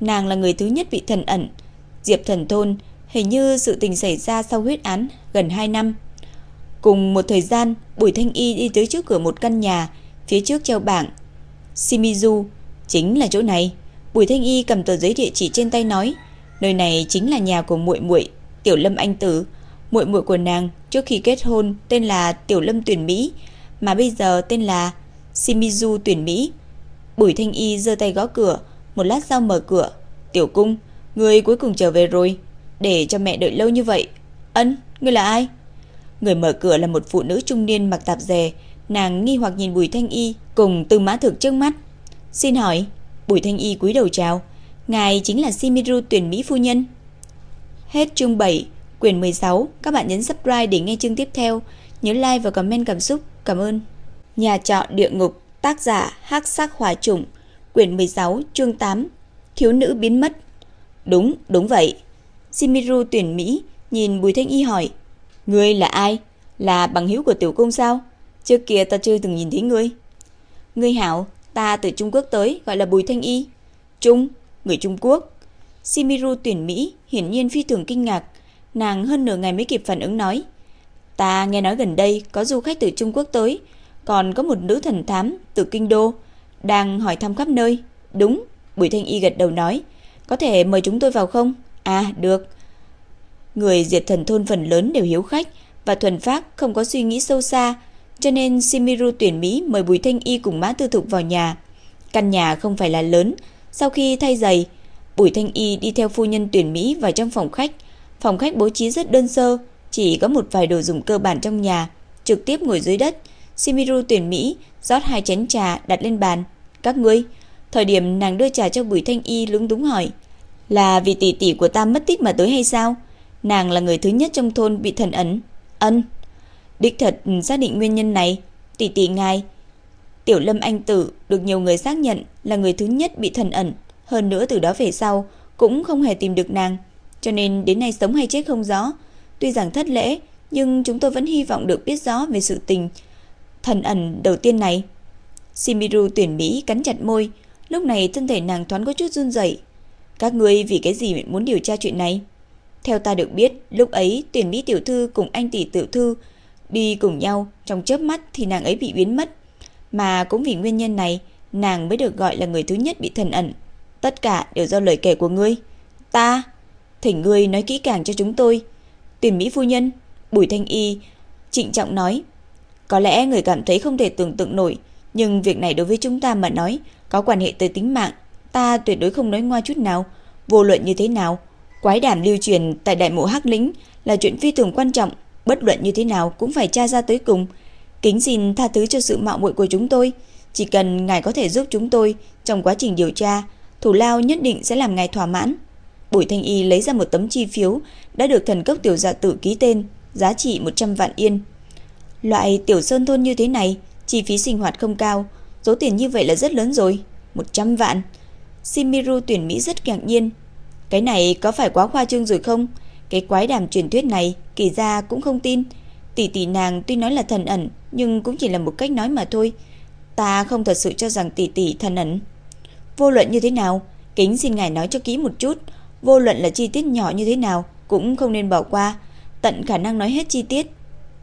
Nàng là người thứ nhất bị thần ẩn. Diệp Thần Thôn, hình như sự tình xảy ra sau huyết án gần 2 năm. Cùng một thời gian, Bùi Thanh Y đi tới trước cửa một căn nhà, phía trước treo bảng Shimizu, chính là chỗ này. Bùi Thanh Y cầm tờ giấy địa chỉ trên tay nói, nơi này chính là nhà của muội muội Tiểu Lâm Anh Tử. Muội muội của nàng trước khi kết hôn tên là Tiểu Lâm Tuyển Mỹ, mà bây giờ tên là Shimizu Tuyển Mỹ. Bùi Thanh Y giơ tay gõ cửa, một lát sau mở cửa. Tiểu cung, người cuối cùng trở về rồi. Để cho mẹ đợi lâu như vậy. Ân, ngươi là ai? Người mở cửa là một phụ nữ trung niên mặc tạp dề, nàng nghi hoặc nhìn Bùi Thanh Y cùng Tư Mã Thực trước mắt. "Xin hỏi?" Bùi Thanh Y cúi đầu chào, "Ngài chính là Shimiru tuyển mỹ phu nhân?" Hết chương 7, quyển 16, các bạn nhấn subscribe để nghe chương tiếp theo, nhớ like và comment cảm xúc. Cảm ơn. Nhà trọ địa ngục, tác giả Hắc Sắc Hỏa Trùng, quyển 16, chương 8, thiếu nữ biến mất. Đúng, đúng vậy. Shimiru tuyển Mỹ nhìn Bùi Thanh Y hỏi, Ngươi là ai? Là bằng hữu của tiểu công sao? Trước kia ta chưa từng nhìn thấy ngươi. Ngươi hảo, ta từ Trung Quốc tới, gọi là Bùi Thanh Y. Trung, người Trung Quốc. Shimiru tuyển Mỹ, hiển nhiên phi thường kinh ngạc. Nàng hơn nửa ngày mới kịp phản ứng nói. Ta nghe nói gần đây có du khách từ Trung Quốc tới, còn có một nữ thần thám từ Kinh Đô, đang hỏi thăm khắp nơi. Đúng, Bùi Thanh Y gật đầu nói. Có thể mời chúng tôi vào không? À, được. Người diệt thần thôn phần lớn đều hiếu khách và thuần phác không có suy nghĩ sâu xa, cho nên Shimiru tuyển Mỹ mời Bùi Thanh Y cùng Mã Tư Thục vào nhà. Căn nhà không phải là lớn, sau khi thay giày, Bùi Thanh Y đi theo phu nhân tuyển Mỹ vào trong phòng khách. Phòng khách bố trí rất đơn sơ, chỉ có một vài đồ dùng cơ bản trong nhà, trực tiếp ngồi dưới đất. Shimiru tuyển Mỹ rót hai chén trà đặt lên bàn. Các ngươi, thời điểm nàng đưa trà cho Bùi Thanh Y lúng túng hỏi, là vì tỷ tỷ của ta mất tích mà tới hay sao? Nàng là người thứ nhất trong thôn bị thần ấn. Ân. Đích thật ừ, xác định nguyên nhân này, tỷ tỷ ngài. Tiểu Lâm Anh Tử được nhiều người xác nhận là người thứ nhất bị thần ẩn. Hơn nữa từ đó về sau cũng không hề tìm được nàng. Cho nên đến nay sống hay chết không rõ. Tuy rằng thất lễ, nhưng chúng tôi vẫn hy vọng được biết rõ về sự tình thần ẩn đầu tiên này. Shimiru tuyển Mỹ cắn chặt môi, lúc này thân thể nàng thoáng có chút run rẩy. Các ngươi vì cái gì muốn điều tra chuyện này? Theo ta được biết, lúc ấy tuyển Mỹ tiểu thư cùng anh tỷ tiểu thư đi cùng nhau, trong chớp mắt thì nàng ấy bị biến mất. Mà cũng vì nguyên nhân này, nàng mới được gọi là người thứ nhất bị thần ẩn. Tất cả đều do lời kể của ngươi. Ta, thỉnh ngươi nói kỹ càng cho chúng tôi. Tuyển Mỹ phu nhân, Bùi Thanh Y trịnh trọng nói, có lẽ người cảm thấy không thể tưởng tượng nổi, nhưng việc này đối với chúng ta mà nói có quan hệ tới tính mạng, ta tuyệt đối không nói ngoa chút nào, vô luận như thế nào, Quái đản lưu truyền tại đại mộ Hắc Lĩnh là chuyện phi thường quan trọng, bất luận như thế nào cũng phải tra ra tới cùng. Kính xin tha thứ cho sự mạo muội của chúng tôi, chỉ cần ngài có thể giúp chúng tôi trong quá trình điều tra, thủ lao nhất định sẽ làm ngài thỏa mãn. Bùi Thanh Y lấy ra một tấm chi phiếu đã được thần cốc tiểu dạ tử ký tên, giá trị 100 vạn yên. Loại tiểu sơn thôn như thế này, chi phí sinh hoạt không cao, số tiền như vậy là rất lớn rồi, 100 vạn. Shimiru tuyển Mỹ rất ngạc nhiên, cái này có phải quá khoa trương rồi không? Cái quái đàm truyền thuyết này kỳ ra cũng không tin. Tỷ tỷ nàng tuy nói là thần ẩn nhưng cũng chỉ là một cách nói mà thôi. Ta không thật sự cho rằng tỷ tỷ thần ẩn. Vô luận như thế nào, kính xin ngài nói cho kỹ một chút. Vô luận là chi tiết nhỏ như thế nào cũng không nên bỏ qua. Tận khả năng nói hết chi tiết.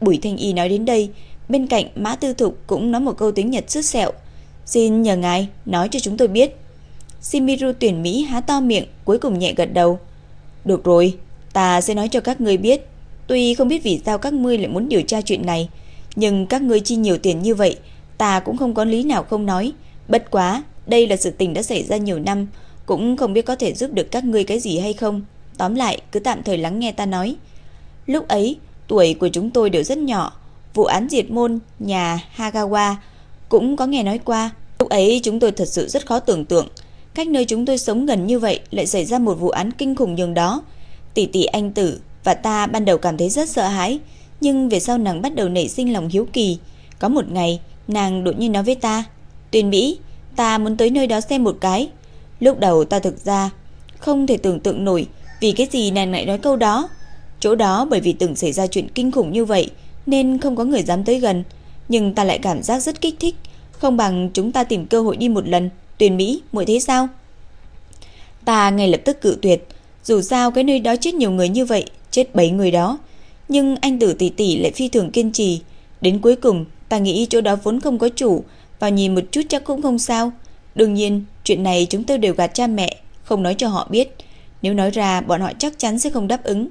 Bùi Thanh Y nói đến đây, bên cạnh Mã Tư Thục cũng nói một câu tiếng Nhật sứt sẹo. Xin nhờ ngài nói cho chúng tôi biết. Shimiru tuyển Mỹ há to miệng, cuối cùng nhẹ gật đầu. Được rồi, ta sẽ nói cho các ngươi biết. Tuy không biết vì sao các ngươi lại muốn điều tra chuyện này, nhưng các ngươi chi nhiều tiền như vậy, ta cũng không có lý nào không nói. Bất quá, đây là sự tình đã xảy ra nhiều năm, cũng không biết có thể giúp được các ngươi cái gì hay không. Tóm lại, cứ tạm thời lắng nghe ta nói. Lúc ấy, tuổi của chúng tôi đều rất nhỏ. Vụ án diệt môn nhà Hagawa cũng có nghe nói qua. Lúc ấy chúng tôi thật sự rất khó tưởng tượng Cách nơi chúng tôi sống gần như vậy lại xảy ra một vụ án kinh khủng nhường đó. Tỷ tỷ anh tử và ta ban đầu cảm thấy rất sợ hãi, nhưng về sau nàng bắt đầu nảy sinh lòng hiếu kỳ. Có một ngày, nàng đột nhiên nói với ta, tuyền Mỹ, ta muốn tới nơi đó xem một cái. Lúc đầu ta thực ra không thể tưởng tượng nổi vì cái gì nàng lại nói câu đó. Chỗ đó bởi vì từng xảy ra chuyện kinh khủng như vậy nên không có người dám tới gần, nhưng ta lại cảm giác rất kích thích, không bằng chúng ta tìm cơ hội đi một lần. tuyển Mỹ, muội thấy sao? Ta ngay lập tức cự tuyệt, dù sao cái nơi đó chết nhiều người như vậy, chết bảy người đó. Nhưng anh tử tỷ tỷ lại phi thường kiên trì. Đến cuối cùng, ta nghĩ chỗ đó vốn không có chủ, vào nhìn một chút chắc cũng không sao. Đương nhiên, chuyện này chúng tôi đều gạt cha mẹ, không nói cho họ biết. Nếu nói ra, bọn họ chắc chắn sẽ không đáp ứng.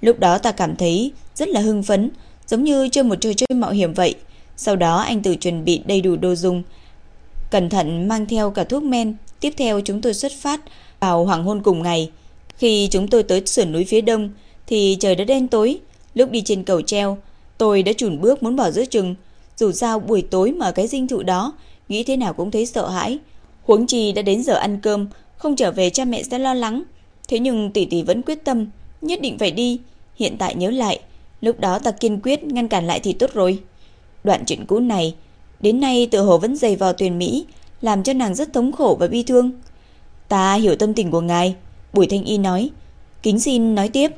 Lúc đó ta cảm thấy rất là hưng phấn, giống như chơi một trò chơi mạo hiểm vậy. Sau đó anh tự chuẩn bị đầy đủ đồ dùng, cẩn thận mang theo cả thuốc men. Tiếp theo chúng tôi xuất phát vào hoàng hôn cùng ngày. Khi chúng tôi tới sườn núi phía đông thì trời đã đen tối, Lúc đi trên cầu treo, tôi đã chùn bước muốn bỏ giữa chừng. Dù sao buổi tối mở cái dinh thự đó, nghĩ thế nào cũng thấy sợ hãi. Huống chi đã đến giờ ăn cơm, không trở về cha mẹ sẽ lo lắng. Thế nhưng tỷ tỷ vẫn quyết tâm, nhất định phải đi. Hiện tại nhớ lại, lúc đó ta kiên quyết ngăn cản lại thì tốt rồi. Đoạn chuyện cũ này, đến nay tự hồ vẫn dày vào tuyền Mỹ, làm cho nàng rất thống khổ và bi thương. Ta hiểu tâm tình của ngài, Bùi Thanh Y nói. Kính xin nói tiếp.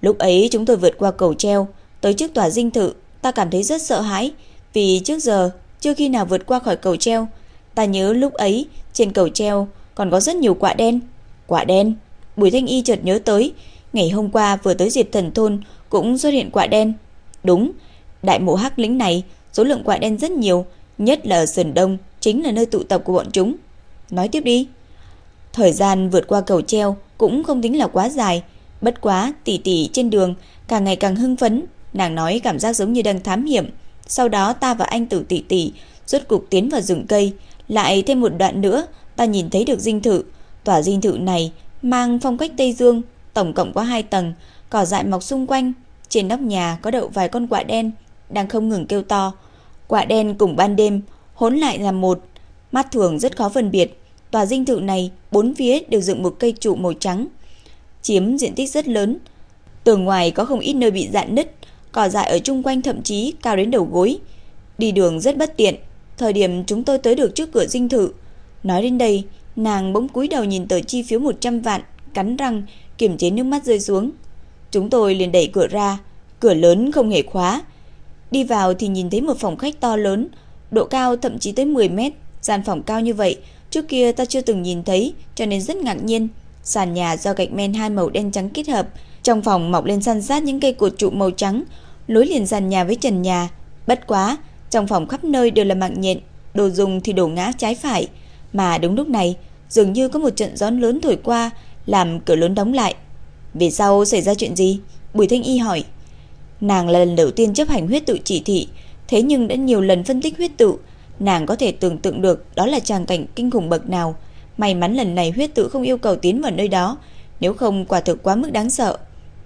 Lúc ấy chúng tôi vượt qua cầu treo, tới trước tòa dinh thự, ta cảm thấy rất sợ hãi, vì trước giờ chưa khi nào vượt qua khỏi cầu treo. Ta nhớ lúc ấy trên cầu treo còn có rất nhiều quả đen. Quả đen? Bùi Thanh Y chợt nhớ tới, ngày hôm qua vừa tới diệt Thần thôn cũng xuất hiện quả đen. Đúng, đại mộ hắc lĩnh này số lượng quả đen rất nhiều, nhất là ở sườn đông, chính là nơi tụ tập của bọn chúng. Nói tiếp đi. Thời gian vượt qua cầu treo cũng không tính là quá dài, bất quá tỷ tỷ trên đường càng ngày càng hưng phấn, nàng nói cảm giác giống như đang thám hiểm. Sau đó ta và anh tử tỷ tỷ rốt cục tiến vào rừng cây, lại thêm một đoạn nữa, ta nhìn thấy được dinh thự. Tòa dinh thự này mang phong cách Tây Dương, tổng cộng có 2 tầng, cỏ dại mọc xung quanh, trên nóc nhà có đậu vài con quạ đen đang không ngừng kêu to. Quạ đen cùng ban đêm hỗn lại làm một, mắt thường rất khó phân biệt. Tòa dinh thự này bốn phía đều dựng một cây trụ màu trắng, chiếm diện tích rất lớn. Tường ngoài có không ít nơi bị dạn nứt, cỏ dại ở chung quanh thậm chí cao đến đầu gối. Đi đường rất bất tiện. Thời điểm chúng tôi tới được trước cửa dinh thự, nói đến đây, nàng bỗng cúi đầu nhìn tờ chi phiếu 100 vạn, cắn răng, kiềm chế nước mắt rơi xuống. Chúng tôi liền đẩy cửa ra, cửa lớn không hề khóa. Đi vào thì nhìn thấy một phòng khách to lớn, độ cao thậm chí tới 10 mét. Gian phòng cao như vậy, trước kia ta chưa từng nhìn thấy, cho nên rất ngạc nhiên. Sàn nhà do gạch men hai màu đen trắng kết hợp, trong phòng mọc lên san sát những cây cột trụ màu trắng, lối liền sàn nhà với trần nhà. Bất quá, trong phòng khắp nơi đều là mạng nhện, đồ dùng thì đổ ngã trái phải, mà đúng lúc này, dường như có một trận gió lớn thổi qua, làm cửa lớn đóng lại. Về sau xảy ra chuyện gì? Bùi Thanh Y hỏi. Nàng là lần đầu tiên chấp hành huyết tự chỉ thị, thế nhưng đã nhiều lần phân tích huyết tự, nàng có thể tưởng tượng được đó là tràng cảnh kinh khủng bậc nào. May mắn lần này huyết tự không yêu cầu tiến vào nơi đó, nếu không quả thực quá mức đáng sợ.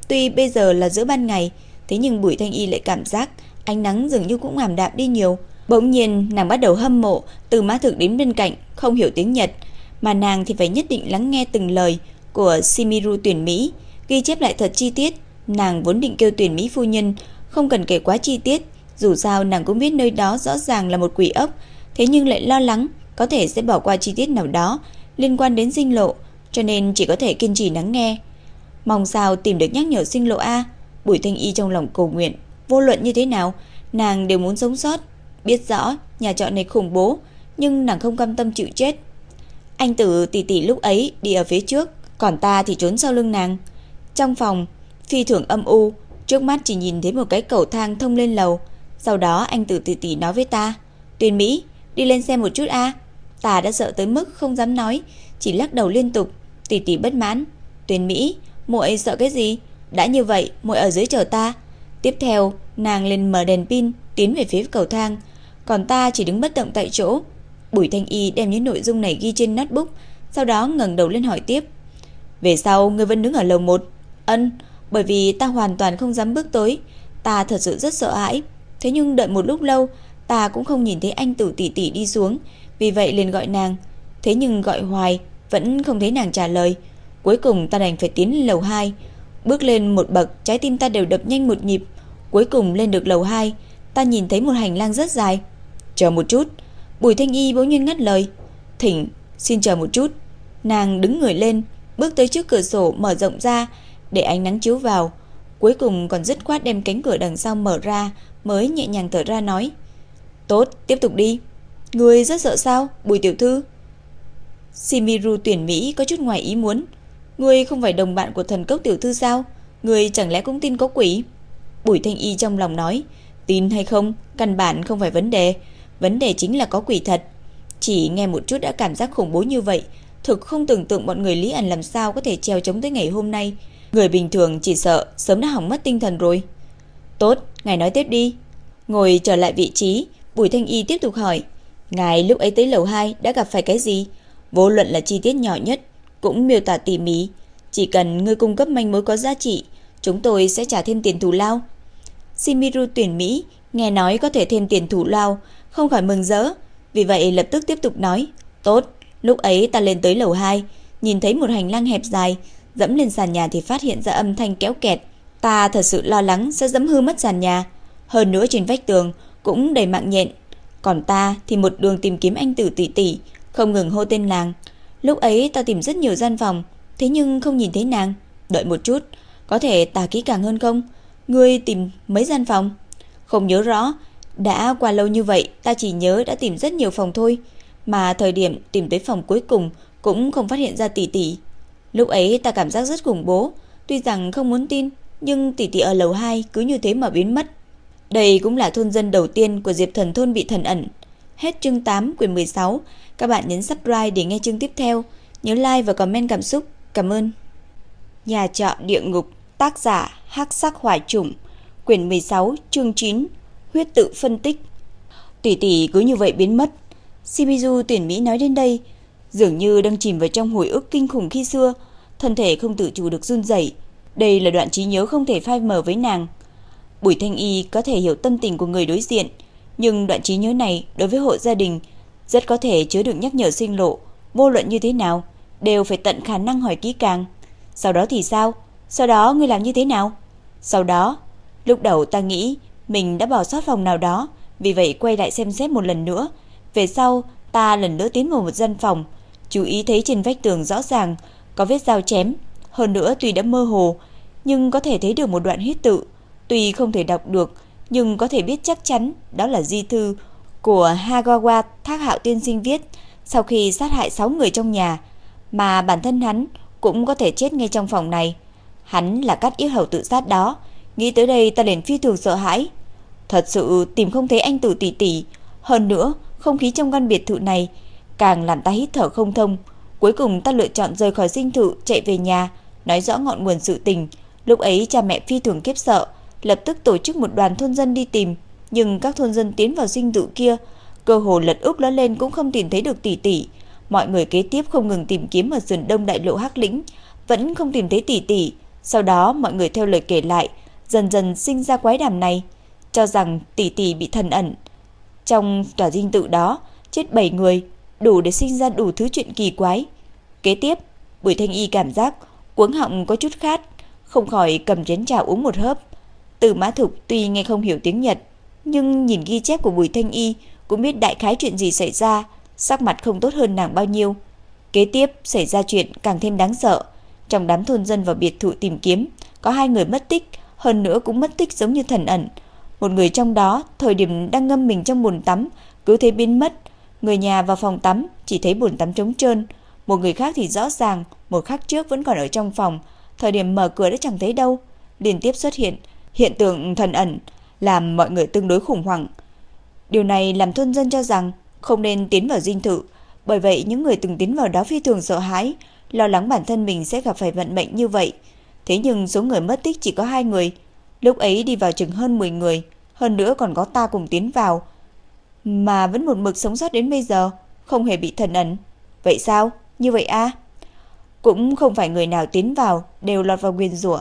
Tuy bây giờ là giữa ban ngày, thế nhưng Bùi Thanh Y lại cảm giác ánh nắng dường như cũng ảm đạm đi nhiều. Bỗng nhiên nàng bắt đầu hâm mộ từ má thực đến bên cạnh, không hiểu tiếng Nhật, mà nàng thì phải nhất định lắng nghe từng lời của Shimiru tuyển Mỹ, ghi chép lại thật chi tiết. Nàng vốn định kêu tuyển Mỹ phu nhân, không cần kể quá chi tiết, dù sao nàng cũng biết nơi đó rõ ràng là một quỷ ốc, thế nhưng lại lo lắng có thể sẽ bỏ qua chi tiết nào đó liên quan đến sinh lộ, cho nên chỉ có thể kiên trì lắng nghe. Mong sao tìm được nhắc nhở sinh lộ A, Bùi Thanh Y trong lòng cầu nguyện, vô luận như thế nào, nàng đều muốn sống sót, biết rõ nhà trọ này khủng bố, nhưng nàng không cam tâm chịu chết. Anh Tử tỷ tỷ lúc ấy đi ở phía trước, còn ta thì trốn sau lưng nàng. Trong phòng, phi thường âm u, trước mắt chỉ nhìn thấy một cái cầu thang thông lên lầu. Sau đó anh từ từ tỷ nói với ta, Tuyền Mỹ, đi lên xem một chút a. Ta đã sợ tới mức không dám nói, chỉ lắc đầu liên tục. Tỷ tỷ bất mãn, Tuyền Mỹ, muội sợ cái gì? Đã như vậy, muội ở dưới chờ ta. Tiếp theo, nàng lên mở đèn pin, tiến về phía cầu thang, còn ta chỉ đứng bất động tại chỗ. Bùi Thanh Y đem những nội dung này ghi trên notebook, sau đó ngẩng đầu lên hỏi tiếp. Về sau ngươi vẫn đứng ở lầu 1? Ân, bởi vì ta hoàn toàn không dám bước tới, ta thật sự rất sợ hãi. Thế nhưng đợi một lúc lâu, ta cũng không nhìn thấy anh Tử tỷ tỷ đi xuống, vì vậy liền gọi nàng. Thế nhưng gọi hoài vẫn không thấy nàng trả lời. Cuối cùng ta đành phải tiến lên lầu 2, bước lên một bậc, trái tim ta đều đập nhanh một nhịp. Cuối cùng lên được lầu 2, ta nhìn thấy một hành lang rất dài. Chờ một chút, Bùi Thanh Y bỗng nhiên ngắt lời. Thỉnh, xin chờ một chút. Nàng đứng người lên, bước tới trước cửa sổ mở rộng ra để ánh nắng chiếu vào. Cuối cùng còn dứt khoát đem cánh cửa đằng sau mở ra, mới nhẹ nhàng thở ra nói. Tốt, tiếp tục đi. Người rất sợ sao, Bùi Tiểu Thư? Shimiru tuyển Mỹ có chút ngoài ý muốn. Người không phải đồng bạn của thần cốc Tiểu Thư sao? Người chẳng lẽ cũng tin có quỷ? Bùi Thanh Y trong lòng nói. Tin hay không, căn bản không phải vấn đề. Vấn đề chính là có quỷ thật. Chỉ nghe một chút đã cảm giác khủng bố như vậy, thực không tưởng tượng bọn người Lý ẩn làm sao có thể treo chống tới ngày hôm nay. Người bình thường chỉ sợ sớm đã hỏng mất tinh thần rồi. Tốt, ngài nói tiếp đi. Ngồi trở lại vị trí, Bùi Thanh Y tiếp tục hỏi. Ngài lúc ấy tới lầu 2 đã gặp phải cái gì? Vô luận là chi tiết nhỏ nhất, cũng miêu tả tỉ mỉ. Chỉ cần ngươi cung cấp manh mối có giá trị, chúng tôi sẽ trả thêm tiền thù lao. Shimiru tuyển Mỹ nghe nói có thể thêm tiền thù lao, không khỏi mừng rỡ, vì vậy lập tức tiếp tục nói, tốt, lúc ấy ta lên tới lầu 2, nhìn thấy một hành lang hẹp dài, dẫm lên sàn nhà thì phát hiện ra âm thanh kéo kẹt. Ta thật sự lo lắng sẽ dẫm hư mất sàn nhà, hơn nữa trên vách tường cũng đầy mạng nhện. Còn ta thì một đường tìm kiếm anh tử tỷ tỷ, không ngừng hô tên nàng. Lúc ấy ta tìm rất nhiều gian phòng, thế nhưng không nhìn thấy nàng. Đợi một chút, có thể ta kỹ càng hơn không? Ngươi tìm mấy gian phòng? Không nhớ rõ, đã qua lâu như vậy, ta chỉ nhớ đã tìm rất nhiều phòng thôi, mà thời điểm tìm tới phòng cuối cùng cũng không phát hiện ra tỷ tỷ. Lúc ấy ta cảm giác rất khủng bố, tuy rằng không muốn tin, nhưng tỷ tỷ ở lầu 2 cứ như thế mà biến mất. Đây cũng là thôn dân đầu tiên của Diệp Thần thôn bị thần ẩn. Hết chương 8 quyển 16, các bạn nhấn subscribe để nghe chương tiếp theo, nhớ like và comment cảm xúc. Cảm ơn. Nhà trọ địa ngục, tác giả Hắc Sắc hoài Trùng, quyển 16, chương 9, huyết tự phân tích. Tỷ tỷ cứ như vậy biến mất. Shimizu tuyển Mỹ nói đến đây, dường như đang chìm vào trong hồi ức kinh khủng khi xưa, thân thể không tự chủ được run rẩy. Đây là đoạn trí nhớ không thể phai mờ với nàng. Bùi Thanh Y có thể hiểu tâm tình của người đối diện, nhưng đoạn trí nhớ này đối với hộ gia đình rất có thể chứa đựng nhắc nhở sinh lộ, vô luận như thế nào đều phải tận khả năng hỏi kỹ càng. Sau đó thì sao? Sau đó ngươi làm như thế nào? Sau đó, lúc đầu ta nghĩ mình đã bỏ sót phòng nào đó, vì vậy quay lại xem xét một lần nữa. Về sau, ta lần nữa tiến vào một gian phòng, chú ý thấy trên vách tường rõ ràng có vết dao chém, hơn nữa tuy đã mơ hồ, nhưng có thể thấy được một đoạn huyết tự, tuy không thể đọc được, nhưng có thể biết chắc chắn đó là di thư của Hagawa Thác Hạo tiên sinh viết sau khi sát hại 6 người trong nhà, mà bản thân hắn cũng có thể chết ngay trong phòng này. Hắn là cắt yết hầu tự sát đó, nghĩ tới đây ta liền phi thường sợ hãi. Thật sự tìm không thấy anh tử tỷ tỷ, hơn nữa, không khí trong căn biệt thự này càng làm ta hít thở không thông. Cuối cùng ta lựa chọn rời khỏi dinh thự chạy về nhà, nói rõ ngọn nguồn sự tình. Lúc ấy cha mẹ phi thường kiếp sợ, lập tức tổ chức một đoàn thôn dân đi tìm, nhưng các thôn dân tiến vào dinh thự kia, cơ hồ lật úp ló lên cũng không tìm thấy được tỷ tỷ. Mọi người kế tiếp không ngừng tìm kiếm ở sườn đông đại lộ Hắc Lĩnh, vẫn không tìm thấy tỷ tỷ. Sau đó mọi người theo lời kể lại, dần dần sinh ra quái đàm này, cho rằng tỷ tỷ bị thần ẩn. Trong tòa dinh tự đó, chết 7 người, đủ để sinh ra đủ thứ chuyện kỳ quái. Kế tiếp, Bùi Thanh Y cảm giác cuống họng có chút khát, không khỏi cầm chén trà uống một hớp. Từ Mã Thục tuy nghe không hiểu tiếng Nhật, nhưng nhìn ghi chép của Bùi Thanh Y cũng biết đại khái chuyện gì xảy ra, sắc mặt không tốt hơn nàng bao nhiêu. Kế tiếp xảy ra chuyện càng thêm đáng sợ. Trong đám thôn dân vào biệt thự tìm kiếm, có hai người mất tích, hơn nữa cũng mất tích giống như thần ẩn. Một người trong đó, thời điểm đang ngâm mình trong bồn tắm, cứ thế biến mất. Người nhà vào phòng tắm, chỉ thấy bồn tắm trống trơn. Một người khác thì rõ ràng, một khắc trước vẫn còn ở trong phòng, thời điểm mở cửa đã chẳng thấy đâu. Liên tiếp xuất hiện, hiện tượng thần ẩn, làm mọi người tương đối khủng hoảng. Điều này làm thôn dân cho rằng không nên tiến vào dinh thự, bởi vậy những người từng tiến vào đó phi thường sợ hãi, lo lắng bản thân mình sẽ gặp phải vận mệnh như vậy. Thế nhưng số người mất tích chỉ có hai người, lúc ấy đi vào chừng hơn 10 người, hơn nữa còn có ta cùng tiến vào, mà vẫn một mực sống sót đến bây giờ, không hề bị thần ẩn. Vậy sao? Như vậy a? À? Cũng không phải người nào tiến vào đều lọt vào nguyên rủa.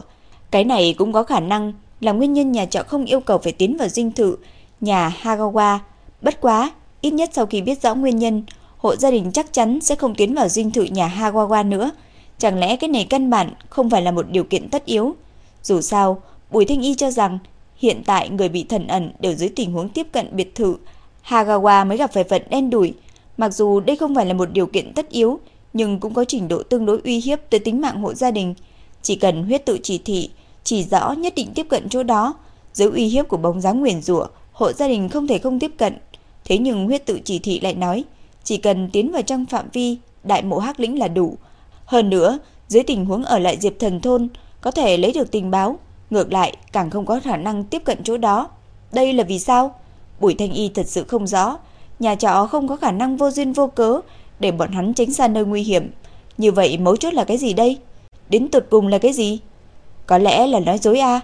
Cái này cũng có khả năng là nguyên nhân nhà trọ không yêu cầu phải tiến vào dinh thự nhà Hagawa. Bất quá, ít nhất sau khi biết rõ nguyên nhân, hộ gia đình chắc chắn sẽ không tiến vào dinh thự nhà Hagawa nữa. Chẳng lẽ cái này căn bản không phải là một điều kiện tất yếu? Dù sao, Bùi Thanh Y cho rằng hiện tại người bị thần ẩn đều dưới tình huống tiếp cận biệt thự Hagawa mới gặp phải vận đen đủi. Mặc dù đây không phải là một điều kiện tất yếu, nhưng cũng có trình độ tương đối uy hiếp tới tính mạng hộ gia đình. Chỉ cần huyết tự chỉ thị, chỉ rõ nhất định tiếp cận chỗ đó, dưới uy hiếp của bóng dáng nguyền rủa, hộ gia đình không thể không tiếp cận. Thế nhưng huyết tự chỉ thị lại nói, chỉ cần tiến vào trong phạm vi đại mộ hắc lĩnh là đủ. Hơn nữa, dưới tình huống ở lại Diệp Thần thôn, có thể lấy được tình báo, ngược lại càng không có khả năng tiếp cận chỗ đó. Đây là vì sao? Bùi Thanh Y thật sự không rõ, nhà trọ không có khả năng vô duyên vô cớ để bọn hắn tránh xa nơi nguy hiểm. Như vậy mấu chốt là cái gì đây? Đến tụt cùng là cái gì? Có lẽ là nói dối a.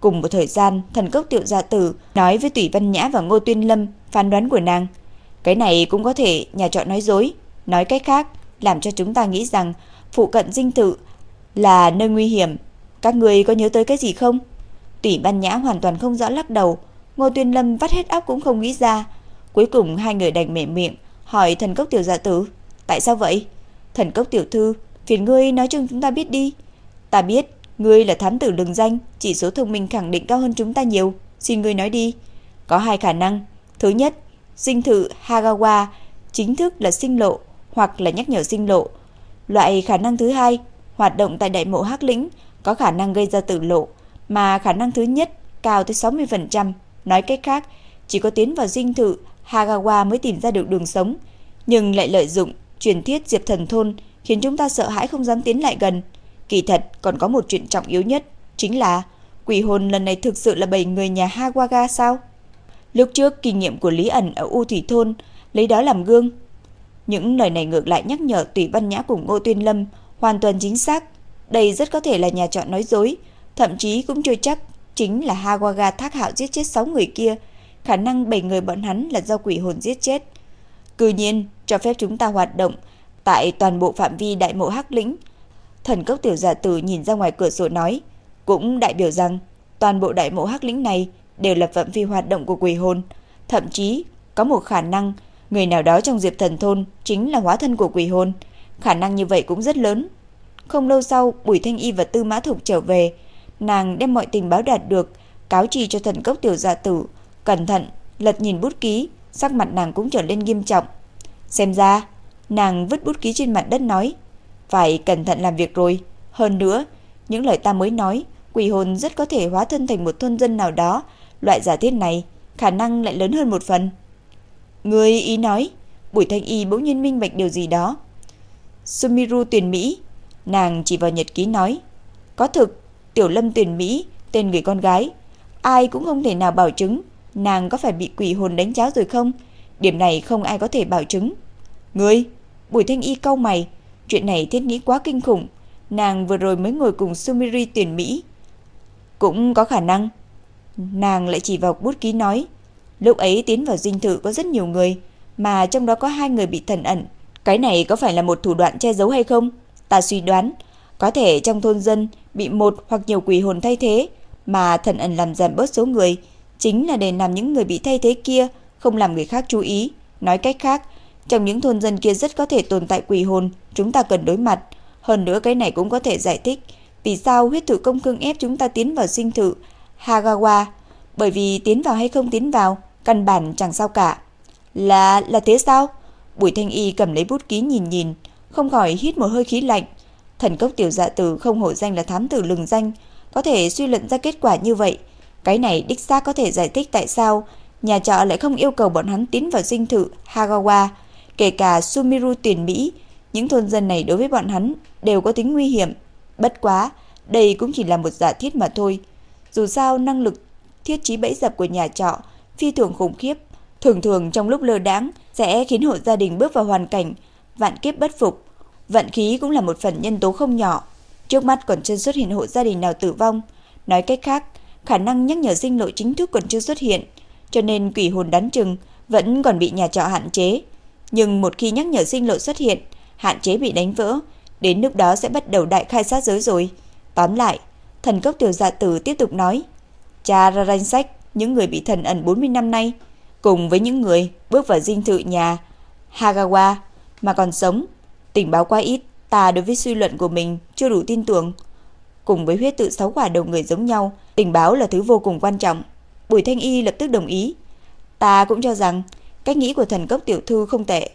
Cùng một thời gian, thần cốc tiểu gia tử nói với Tủy Văn Nhã và Ngô Tuyên Lâm phán đoán của nàng. Cái này cũng có thể nhà trọ nói dối, nói cách khác, làm cho chúng ta nghĩ rằng phụ cận dinh thự là nơi nguy hiểm. Các người có nhớ tới cái gì không? Tủy Văn Nhã hoàn toàn không rõ lắc đầu, Ngô Tuyên Lâm vắt hết óc cũng không nghĩ ra. Cuối cùng hai người đành mềm miệng hỏi thần cốc tiểu giả tử, tại sao vậy? Thần cốc tiểu thư, phiền ngươi nói cho chúng ta biết đi. Ta biết, ngươi là thám tử lừng danh, chỉ số thông minh khẳng định cao hơn chúng ta nhiều, xin ngươi nói đi. Có hai khả năng, thứ nhất, sinh thự Hagawa chính thức là sinh lộ hoặc là nhắc nhở sinh lộ. Loại khả năng thứ hai, hoạt động tại đại mộ Hắc Lĩnh có khả năng gây ra tử lộ, mà khả năng thứ nhất cao tới 60%. Nói cách khác, chỉ có tiến vào dinh thự Hagawa mới tìm ra được đường sống, nhưng lại lợi dụng truyền thuyết Diệp Thần Thôn khiến chúng ta sợ hãi không dám tiến lại gần. Kỳ thật còn có một chuyện trọng yếu nhất, chính là quỷ hồn lần này thực sự là bảy người nhà Hagawa sao? Lúc trước kinh nghiệm của Lý ẩn ở U Thủy Thôn lấy đó làm gương. Những lời này ngược lại nhắc nhở Tùy Văn Nhã cùng Ngô Tuyên Lâm hoàn toàn chính xác. Đây rất có thể là nhà chọn nói dối, thậm chí cũng chưa chắc chính là Hawaga thác hạo giết chết 6 người kia, khả năng 7 người bọn hắn là do quỷ hồn giết chết. Cư nhiên, cho phép chúng ta hoạt động tại toàn bộ phạm vi đại mộ hắc lĩnh. Thần cốc tiểu giả tử nhìn ra ngoài cửa sổ nói, cũng đại biểu rằng toàn bộ đại mộ hắc lĩnh này đều là phạm vi hoạt động của quỷ hồn, thậm chí có một khả năng người nào đó trong Diệp Thần thôn chính là hóa thân của quỷ hồn, khả năng như vậy cũng rất lớn. Không lâu sau, Bùi Thanh Y và Tư Mã Thục trở về, nàng đem mọi tình báo đạt được cáo trì cho thần cốc tiểu gia tử, cẩn thận lật nhìn bút ký, sắc mặt nàng cũng trở lên nghiêm trọng. Xem ra, nàng vứt bút ký trên mặt đất nói, phải cẩn thận làm việc rồi, hơn nữa, những lời ta mới nói, quỷ hồn rất có thể hóa thân thành một thôn dân nào đó, loại giả thiết này khả năng lại lớn hơn một phần. Người ý nói, Bùi Thanh Y bỗng nhiên minh bạch điều gì đó. Sumiru tuyển Mỹ, nàng chỉ vào nhật ký nói, có thực Tiểu Lâm tuyển Mỹ, tên người con gái. Ai cũng không thể nào bảo chứng nàng có phải bị quỷ hồn đánh cháo rồi không. Điểm này không ai có thể bảo chứng. Ngươi, Bùi Thanh Y cau mày, chuyện này thiết nghĩ quá kinh khủng. Nàng vừa rồi mới ngồi cùng Sumiri tuyển Mỹ. Cũng có khả năng. Nàng lại chỉ vào bút ký nói, lúc ấy tiến vào dinh thự có rất nhiều người, mà trong đó có hai người bị thần ẩn. Cái này có phải là một thủ đoạn che giấu hay không? Ta suy đoán, có thể trong thôn dân bị một hoặc nhiều quỷ hồn thay thế, mà thần ẩn làm giảm bớt số người, chính là để làm những người bị thay thế kia không làm người khác chú ý. Nói cách khác, trong những thôn dân kia rất có thể tồn tại quỷ hồn, chúng ta cần đối mặt. Hơn nữa cái này cũng có thể giải thích vì sao huyết thử công cương ép chúng ta tiến vào sinh thự Hagawa, bởi vì tiến vào hay không tiến vào, căn bản chẳng sao cả. Là là thế sao? Bùi Thanh Y cầm lấy bút ký nhìn nhìn, không khỏi hít một hơi khí lạnh. Thần cốc tiểu dạ tử không hổ danh là thám tử lừng danh, có thể suy luận ra kết quả như vậy. Cái này đích xác có thể giải thích tại sao nhà trọ lại không yêu cầu bọn hắn tiến vào dinh thự Hagawa, kể cả Sumiru tuyển Mỹ. Những thôn dân này đối với bọn hắn đều có tính nguy hiểm. Bất quá, đây cũng chỉ là một giả thiết mà thôi. Dù sao năng lực thiết trí bẫy dập của nhà trọ phi thường khủng khiếp, thường thường trong lúc lơ đãng sẽ khiến hộ gia đình bước vào hoàn cảnh vạn kiếp bất phục. Vận khí cũng là một phần nhân tố không nhỏ. Trước mắt còn chưa xuất hiện hộ gia đình nào tử vong. Nói cách khác, khả năng nhắc nhở sinh lộ chính thức còn chưa xuất hiện, cho nên quỷ hồn đắn chừng vẫn còn bị nhà trọ hạn chế. Nhưng một khi nhắc nhở sinh lộ xuất hiện, hạn chế bị đánh vỡ, đến lúc đó sẽ bắt đầu đại khai sát giới rồi. Tóm lại, thần cốc tiểu dạ tử tiếp tục nói, cha ra danh sách những người bị thần ẩn 40 năm nay, cùng với những người bước vào dinh thự nhà Hagawa mà còn sống. Tình báo quá ít, ta đối với suy luận của mình chưa đủ tin tưởng. Cùng với huyết tự sáu quả đầu người giống nhau, tình báo là thứ vô cùng quan trọng. Bùi Thanh Y lập tức đồng ý. Ta cũng cho rằng cách nghĩ của thần cốc tiểu thư không tệ.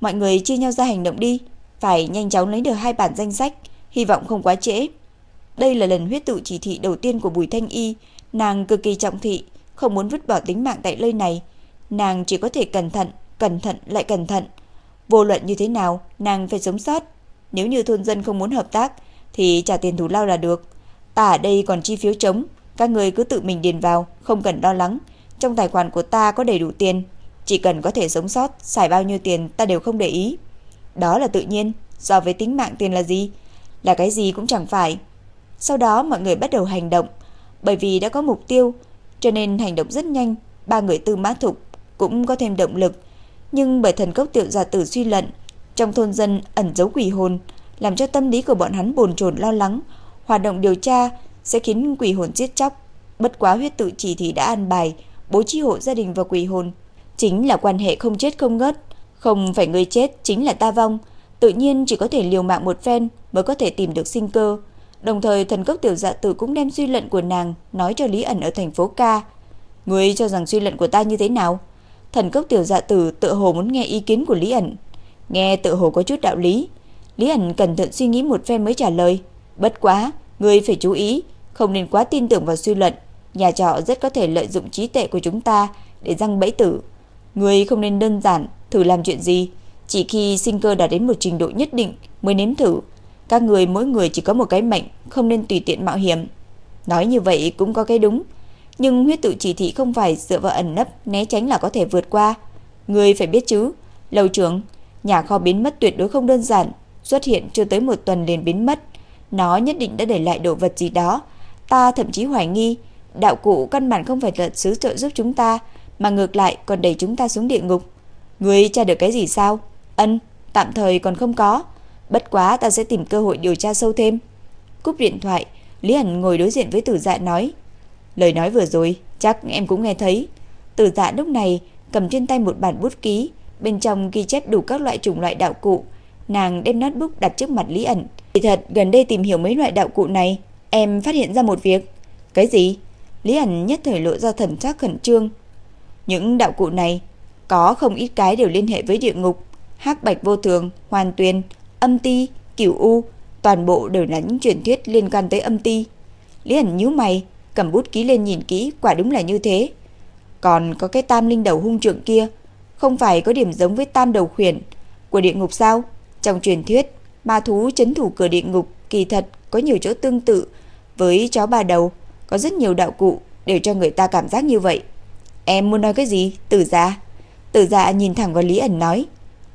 Mọi người chia nhau ra hành động đi, phải nhanh chóng lấy được hai bản danh sách, hy vọng không quá trễ. Đây là lần huyết tự chỉ thị đầu tiên của Bùi Thanh Y, nàng cực kỳ trọng thị, không muốn vứt bỏ tính mạng tại nơi này. Nàng chỉ có thể cẩn thận, cẩn thận lại cẩn thận. Vô luận như thế nào, nàng phải sống sót. Nếu như thôn dân không muốn hợp tác, thì trả tiền thù lao là được. Ta ở đây còn chi phiếu trống, các người cứ tự mình điền vào, không cần lo lắng. Trong tài khoản của ta có đầy đủ tiền, chỉ cần có thể sống sót, xài bao nhiêu tiền ta đều không để ý. Đó là tự nhiên, so với tính mạng tiền là gì? Là cái gì cũng chẳng phải. Sau đó mọi người bắt đầu hành động, bởi vì đã có mục tiêu, cho nên hành động rất nhanh, ba người tư mã thục cũng có thêm động lực. Nhưng bởi thần cốc tiểu giả tử suy luận trong thôn dân ẩn giấu quỷ hồn, làm cho tâm lý của bọn hắn bồn chồn lo lắng, hoạt động điều tra sẽ khiến quỷ hồn giết chóc. Bất quá huyết tự chỉ thì đã an bài, bố trí hộ gia đình và quỷ hồn. Chính là quan hệ không chết không ngớt, không phải người chết chính là ta vong. Tự nhiên chỉ có thể liều mạng một phen mới có thể tìm được sinh cơ. Đồng thời thần cốc tiểu dạ tử cũng đem suy luận của nàng nói cho Lý ẩn ở thành phố ca. Ngươi cho rằng suy luận của ta như thế nào? Thần cốc tiểu dạ tử tự hồ muốn nghe ý kiến của Lý ẩn. Nghe tự hồ có chút đạo lý. Lý ẩn cẩn thận suy nghĩ một phen mới trả lời. Bất quá, ngươi phải chú ý, không nên quá tin tưởng vào suy luận. Nhà trọ rất có thể lợi dụng trí tệ của chúng ta để răng bẫy tử. Ngươi không nên đơn giản thử làm chuyện gì, chỉ khi sinh cơ đạt đến một trình độ nhất định mới nếm thử. Các người mỗi người chỉ có một cái mệnh, không nên tùy tiện mạo hiểm. Nói như vậy cũng có cái đúng, nhưng huyết tự chỉ thị không phải dựa vào ẩn nấp né tránh là có thể vượt qua. Người phải biết chứ, lầu trưởng, nhà kho biến mất tuyệt đối không đơn giản, xuất hiện chưa tới một tuần liền biến mất. Nó nhất định đã để lại đồ vật gì đó. Ta thậm chí hoài nghi, đạo cụ căn bản không phải là sứ trợ giúp chúng ta, mà ngược lại còn đẩy chúng ta xuống địa ngục. Người tra được cái gì sao? Ân, tạm thời còn không có. Bất quá ta sẽ tìm cơ hội điều tra sâu thêm. Cúp điện thoại, Lý Hẳn ngồi đối diện với tử dạ nói. Lời nói vừa rồi, chắc em cũng nghe thấy. Tử dạ lúc này cầm trên tay một bản bút ký, bên trong ghi chép đủ các loại chủng loại đạo cụ. Nàng đem notebook đặt trước mặt Lý ẩn. Thì thật, gần đây tìm hiểu mấy loại đạo cụ này, em phát hiện ra một việc. Cái gì? Lý ẩn nhất thời lộ ra thần sắc khẩn trương. Những đạo cụ này có không ít cái đều liên hệ với địa ngục, hắc bạch vô thường, hoàn tuyền, âm ti, cửu u, toàn bộ đều là những truyền thuyết liên quan tới âm ti. Lý ẩn nhíu mày, cầm bút ký lên nhìn kỹ, quả đúng là như thế. Còn có cái tam linh đầu hung trượng kia, không phải có điểm giống với tam đầu khuyển của địa ngục sao? Trong truyền thuyết, ma thú chấn thủ cửa địa ngục kỳ thật có nhiều chỗ tương tự với chó ba đầu, có rất nhiều đạo cụ đều cho người ta cảm giác như vậy. Em muốn nói cái gì? Tử dạ. Tử dạ nhìn thẳng vào Lý ẩn nói.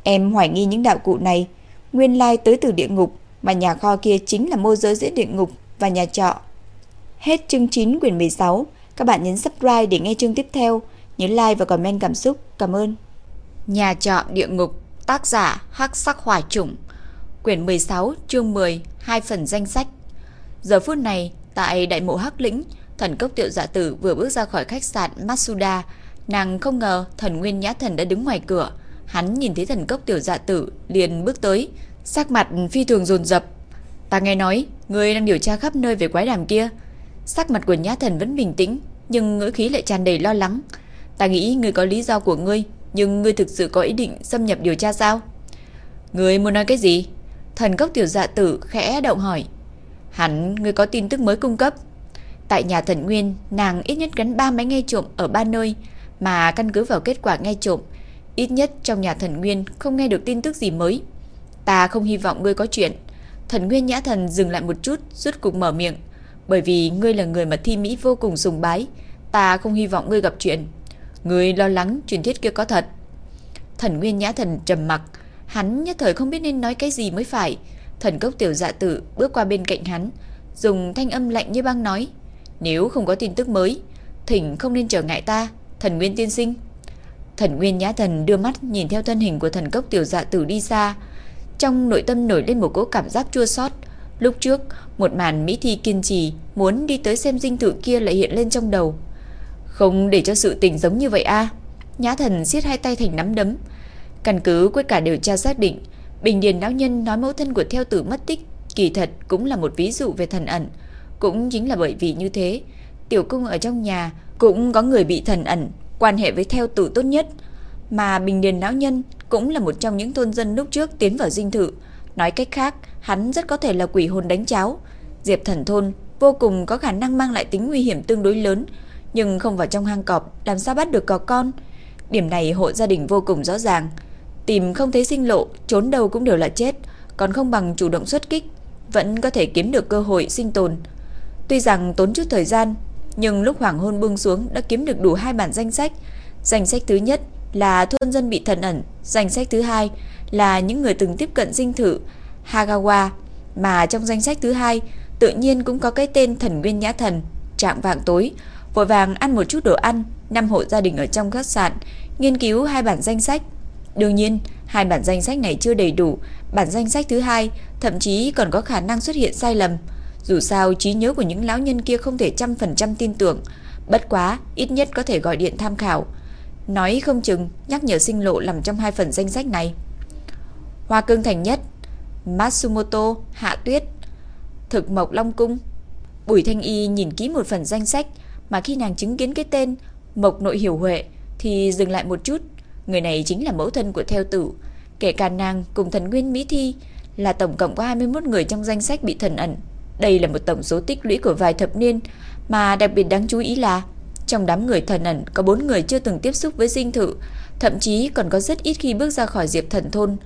Em hoài nghi những đạo cụ này nguyên lai tới từ địa ngục mà nhà kho kia chính là môi giới giữa địa ngục và nhà trọ. Hết chương 9 quyển 16. Các bạn nhấn subscribe để nghe chương tiếp theo. Nhớ like và comment cảm xúc. Cảm ơn. Nhà trọ địa ngục, Tác giả Hắc Sắc Hỏa Chủng Quyển 16 chương 10 Hai phần danh sách Giờ phút này, Tại đại mộ Hắc Lĩnh, Thần cốc tiệu dạ tử vừa bước ra khỏi khách sạn Matsuda Nàng không ngờ thần Nguyên Nhã Thần đã đứng ngoài cửa Hắn nhìn thấy thần cốc tiểu dạ tử liền bước tới, Sắc mặt phi thường dồn dập Ta nghe nói Ngươi đang điều tra khắp nơi về quái đàm kia Sắc mặt của Nhã Thần vẫn bình tĩnh, Nhưng ngữ khí lại tràn đầy lo lắng. Ta nghĩ ngươi có lý do của ngươi, Nhưng ngươi thực sự có ý định xâm nhập điều tra sao? Ngươi muốn nói cái gì? Thần cốc tiểu dạ tử khẽ động hỏi. Hắn, ngươi có tin tức mới cung cấp. Tại nhà thần Nguyên, Nàng ít nhất gắn 3 máy nghe trộm ở ba nơi, Mà căn cứ vào kết quả nghe trộm, Ít nhất trong nhà thần Nguyên Không nghe được tin tức gì mới. Ta không hy vọng ngươi có chuyện. Thần Nguyên Nhã Thần dừng lại một chút Rút cục mở miệng. Bởi vì ngươi là người mà thi Mỹ vô cùng sùng bái, Ta không hy vọng ngươi gặp chuyện. Ngươi lo lắng truyền thuyết kia có thật. Thần Nguyên Nhã Thần trầm mặc, Hắn nhất thời không biết nên nói cái gì mới phải. Thần cốc tiểu dạ tử bước qua bên cạnh hắn, Dùng thanh âm lạnh như băng nói, Nếu không có tin tức mới, Thỉnh không nên trở ngại ta, Thần Nguyên tiên sinh. Thần Nguyên Nhã Thần đưa mắt nhìn theo thân hình của thần cốc tiểu dạ tử đi xa, Trong nội tâm nổi lên một cỗ cảm giác chua xót. Lúc trước, Một màn Mỹ Thi kiên trì Muốn đi tới xem dinh thự kia lại hiện lên trong đầu. Không để cho sự tình giống như vậy a. Nhã Thần siết hai tay thành nắm đấm. Căn cứ quyết cả điều tra xác định, Bình Điền Lão Nhân nói mẫu thân của theo tử mất tích, Kỳ thật cũng là một ví dụ về thần ẩn. Cũng chính là bởi vì như thế, Tiểu cung ở trong nhà Cũng có người bị thần ẩn Quan hệ với theo tử tốt nhất. Mà Bình Điền Lão Nhân Cũng là một trong những thôn dân lúc trước tiến vào dinh thự. Nói cách khác Hắn rất có thể là quỷ hồn đánh cháo Diệp thần thôn vô cùng có khả năng mang lại tính nguy hiểm tương đối lớn Nhưng không vào trong hang cọp Làm sao bắt được cọp con Điểm này hộ gia đình vô cùng rõ ràng Tìm không thấy sinh lộ, trốn đâu cũng đều là chết, còn không bằng chủ động xuất kích, vẫn có thể kiếm được cơ hội sinh tồn. Tuy rằng tốn chút thời gian, nhưng lúc hoàng hôn buông xuống đã kiếm được đủ hai bản danh sách. Danh sách thứ nhất là thôn dân bị thần ẩn, danh sách thứ hai là những người từng tiếp cận dinh thự Hagawa, mà trong danh sách thứ hai tự nhiên cũng có cái tên thần nguyên nhã thần. Trạng vạng tối, vội vàng ăn một chút đồ ăn, năm hộ gia đình ở trong khách sạn, nghiên cứu hai bản danh sách Đương nhiên, hai bản danh sách này chưa đầy đủ, bản danh sách thứ hai thậm chí còn có khả năng xuất hiện sai lầm. Dù sao trí nhớ của những lão nhân kia không thể trăm phần trăm tin tưởng, bất quá ít nhất có thể gọi điện tham khảo. Nói không chừng nhắc nhở sinh lộ nằm trong hai phần danh sách này. Hoa cương thành nhất, Matsumoto, Hạ Tuyết, Thực Mộc Long Cung. Bùi Thanh Y nhìn kỹ một phần danh sách mà khi nàng chứng kiến cái tên Mộc Nội Hiểu Huệ thì dừng lại một chút. Người này chính là mẫu thân của theo tử. Kể cả nàng cùng thần Nguyên Mỹ Thi là tổng cộng có 21 người trong danh sách bị thần ẩn. Đây là một tổng số tích lũy của vài thập niên mà đặc biệt đáng chú ý là trong đám người thần ẩn có 4 người chưa từng tiếp xúc với dinh thự, thậm chí còn có rất ít khi bước ra khỏi Diệp Thần thôn.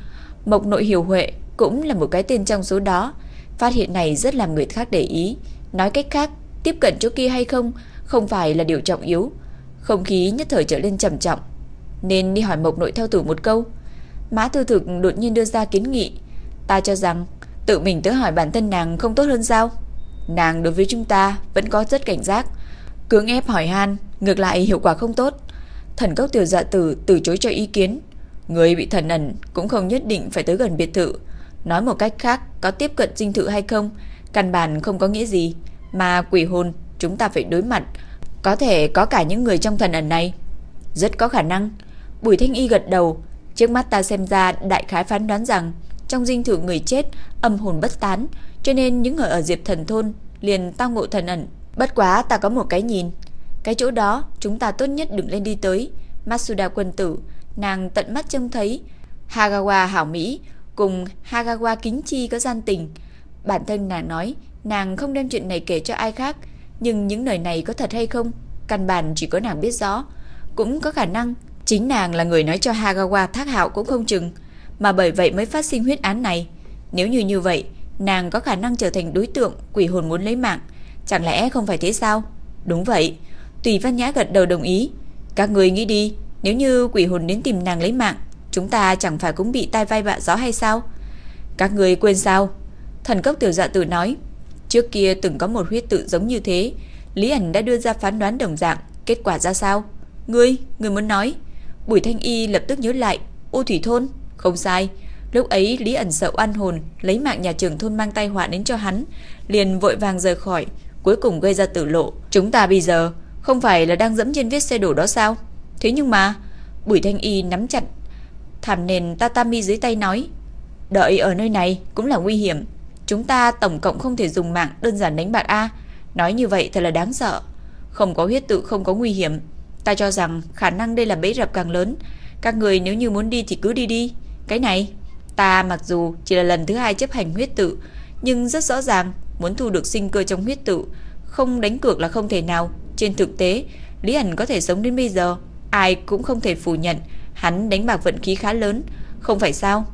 Mộc Nội Hiểu Huệ cũng là một cái tên trong số đó. Phát hiện này rất làm người khác để ý. Nói cách khác, tiếp cận chỗ kia hay không không phải là điều trọng yếu. Không khí nhất thời trở lên trầm trọng. Nên đi hỏi Mộc Nội theo tủ một câu. Mã Tư Thực đột nhiên đưa ra kiến nghị. Ta cho rằng tự mình tới hỏi bản thân nàng không tốt hơn sao? Nàng đối với chúng ta vẫn có rất cảnh giác. Cưỡng ép hỏi han, ngược lại hiệu quả không tốt. Thần cốc tiểu dạ tử từ chối cho ý kiến. Người bị thần ẩn cũng không nhất định phải tới gần biệt thự. Nói một cách khác, có tiếp cận dinh thự hay không, căn bản không có nghĩa gì. Mà quỷ hồn, chúng ta phải đối mặt. Có thể có cả những người trong thần ẩn này. Rất có khả năng. Bùi Thanh Y gật đầu. Trước mắt ta xem ra đại khái phán đoán rằng trong dinh thự người chết âm hồn bất tán, cho nên những người ở Diệp Thần thôn liền tao ngộ thần ẩn. Bất quá ta có một cái nhìn, cái chỗ đó chúng ta tốt nhất đừng lên đi tới. matsuda quân tử, nàng tận mắt trông thấy Hagawa hảo mỹ cùng Hagawa kính chi có gian tình. Bản thân nàng nói, nàng không đem chuyện này kể cho ai khác, nhưng những lời này có thật hay không, căn bản chỉ có nàng biết rõ. Cũng có khả năng chính nàng là người nói cho Hagawa thác hạo cũng không chừng mà bởi vậy mới phát sinh huyết án này. Nếu như như vậy, nàng có khả năng trở thành đối tượng quỷ hồn muốn lấy mạng, chẳng lẽ không phải thế sao? Đúng vậy, Tùy Văn Nhã gật đầu đồng ý. Các người nghĩ đi, nếu như quỷ hồn đến tìm nàng lấy mạng, chúng ta chẳng phải cũng bị tai vai vạ gió hay sao? Các người quên sao? Thần cốc tiểu dạ tử nói, trước kia từng có một huyết tự giống như thế, Lý ẩn đã đưa ra phán đoán đồng dạng, kết quả ra sao? Ngươi, ngươi muốn nói? Bùi Thanh Y lập tức nhớ lại, U Thủy Thôn. Không sai, lúc ấy Lý ẩn sợ oan hồn lấy mạng nhà trưởng thôn mang tai họa đến cho hắn, liền vội vàng rời khỏi, cuối cùng gây ra tử lộ. Chúng ta bây giờ không phải là đang dẫm trên vết xe đổ đó sao? Thế nhưng mà, Bùi Thanh Y nắm chặt thảm nền tatami dưới tay nói, đợi ở nơi này cũng là nguy hiểm, chúng ta tổng cộng không thể dùng mạng đơn giản đánh bạc a. Nói như vậy thật là đáng sợ. Không có huyết tự không có nguy hiểm, ta cho rằng khả năng đây là bẫy rập càng lớn. Các người nếu như muốn đi thì cứ đi đi. Cái này, ta mặc dù chỉ là lần thứ hai chấp hành huyết tự, nhưng rất rõ ràng muốn thu được sinh cơ trong huyết tự, không đánh cược là không thể nào. Trên thực tế, Lý ẩn có thể sống đến bây giờ, ai cũng không thể phủ nhận hắn đánh bạc vận khí khá lớn, không phải sao?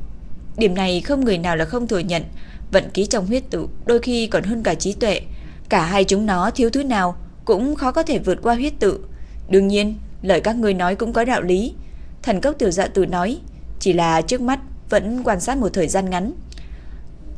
Điểm này không người nào là không thừa nhận, vận khí trong huyết tự đôi khi còn hơn cả trí tuệ, cả hai chúng nó thiếu thứ nào cũng khó có thể vượt qua huyết tự. Đương nhiên, lời các ngươi nói cũng có đạo lý. Thần cốc tiểu dạ tử nói, chỉ là trước mắt vẫn quan sát một thời gian ngắn.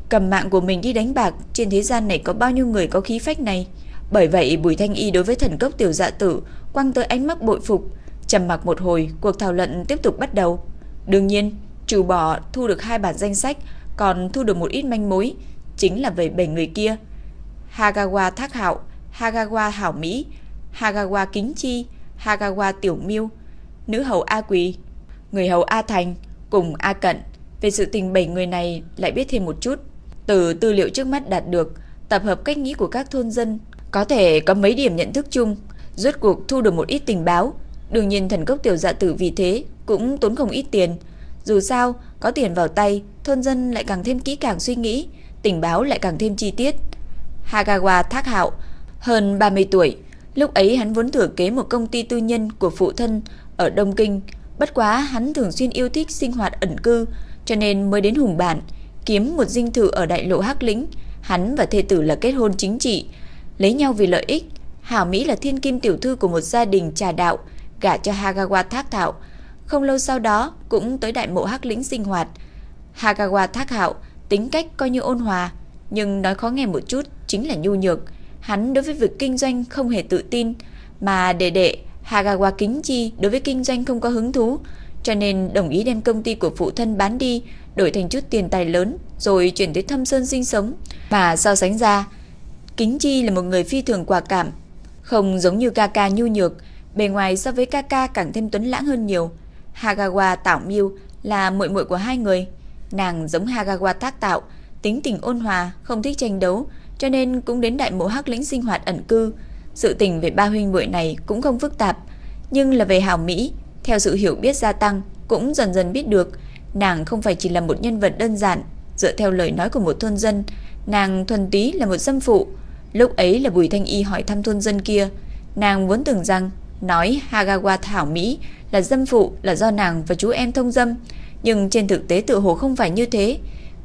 Cầm mạng của mình đi đánh bạc, trên thế gian này có bao nhiêu người có khí phách này? Bởi vậy Bùi Thanh Y đối với thần cốc tiểu dạ tử quăng tới ánh mắt bội phục, trầm mặc một hồi, cuộc thảo luận tiếp tục bắt đầu. Đương nhiên, trừ bỏ thu được hai bản danh sách, còn thu được một ít manh mối, chính là về bảy người kia. Hagawa Thác Hạo, Hagawa Hảo Mỹ, Hagawa Kính Chi, Hagawa Tiểu Miêu, nữ hầu A Quỳ, người hầu A Thành cùng A Cận. Về sự tình bảy người này lại biết thêm một chút. Từ tư liệu trước mắt đạt được, tập hợp cách nghĩ của các thôn dân, có thể có mấy điểm nhận thức chung, rốt cuộc thu được một ít tình báo. Đương nhiên thần cốc tiểu dạ tử vì thế cũng tốn không ít tiền. Dù sao, có tiền vào tay, thôn dân lại càng thêm kỹ càng suy nghĩ, tình báo lại càng thêm chi tiết. Hagawa Thác Hạo, hơn 30 tuổi, lúc ấy hắn vốn thừa kế một công ty tư nhân của phụ thân ở Đông Kinh, bất quá hắn thường xuyên yêu thích sinh hoạt ẩn cư, cho nên mới đến Hùng Bản, kiếm một dinh thự ở đại lộ Hắc Lĩnh. Hắn và thê tử là kết hôn chính trị, lấy nhau vì lợi ích. Hảo Mỹ là thiên kim tiểu thư của một gia đình trà đạo, gả cho Hagawa Thác Thạo. Không lâu sau đó cũng tới đại mộ Hắc Lĩnh sinh hoạt. Hagawa Thác Hạo tính cách coi như ôn hòa, nhưng nói khó nghe một chút chính là nhu nhược. Hắn đối với việc kinh doanh không hề tự tin, mà đệ đệ Hagawa Kính Chi đối với kinh doanh không có hứng thú, cho nên đồng ý đem công ty của phụ thân bán đi, đổi thành chút tiền tài lớn rồi chuyển tới Thâm Sơn sinh sống. Mà so sánh ra, Kính Chi là một người phi thường quả cảm, không giống như Kaka nhu nhược, bề ngoài so với Kaka càng thêm tuấn lãng hơn nhiều. Hagawa Tảo Miu là muội muội của hai người, nàng giống Hagawa Tác Tạo, tính tình ôn hòa, không thích tranh đấu, cho nên cũng đến đại mộ Hắc Lĩnh sinh hoạt ẩn cư. Sự tình về ba huynh muội này cũng không phức tạp, nhưng là về hảo mỹ, theo sự hiểu biết gia tăng, cũng dần dần biết được nàng không phải chỉ là một nhân vật đơn giản, dựa theo lời nói của một thôn dân, nàng thuần túy là một dâm phụ. Lúc ấy là Bùi Thanh Y hỏi thăm thôn dân kia, nàng vốn tưởng rằng nói Hagawa Thảo Mỹ là dâm phụ là do nàng và chú em thông dâm, nhưng trên thực tế tự hồ không phải như thế.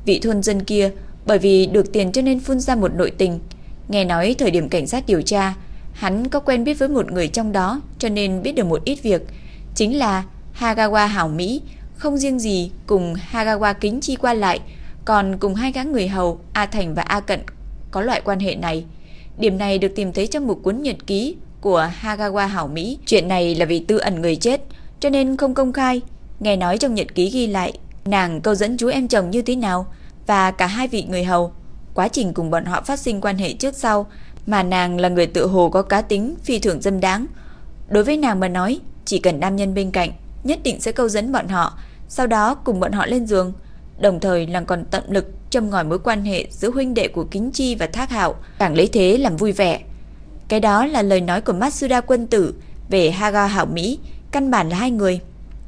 Vị thôn dân kia bởi vì được tiền cho nên phun ra một nội tình. Nghe nói thời điểm cảnh sát điều tra, hắn có quen biết với một người trong đó cho nên biết được một ít việc. Chính là Hagawa Hảo Mỹ không riêng gì cùng Hagawa Kính Chi qua lại, còn cùng hai gã người hầu A Thành và A Cận có loại quan hệ này. Điểm này được tìm thấy trong một cuốn nhật ký của Hagawa Hảo Mỹ. Chuyện này là vì tư ẩn người chết, cho nên không công khai. Nghe nói trong nhật ký ghi lại nàng câu dẫn chú em chồng như thế nào và cả hai vị người hầu. Quá trình cùng bọn họ phát sinh quan hệ trước sau mà nàng là người tự hồ có cá tính phi thường dâm đáng. Đối với nàng mà nói, chỉ cần nam nhân bên cạnh nhất định sẽ câu dẫn bọn họ, sau đó cùng bọn họ lên giường. Đồng thời nàng còn tận lực châm ngòi mối quan hệ giữa huynh đệ của Kính Chi và Thác Hạo, càng lấy thế làm vui vẻ. Cái đó là lời nói của Matsuda quân tử về Haga Hảo Mỹ, căn bản là hai người.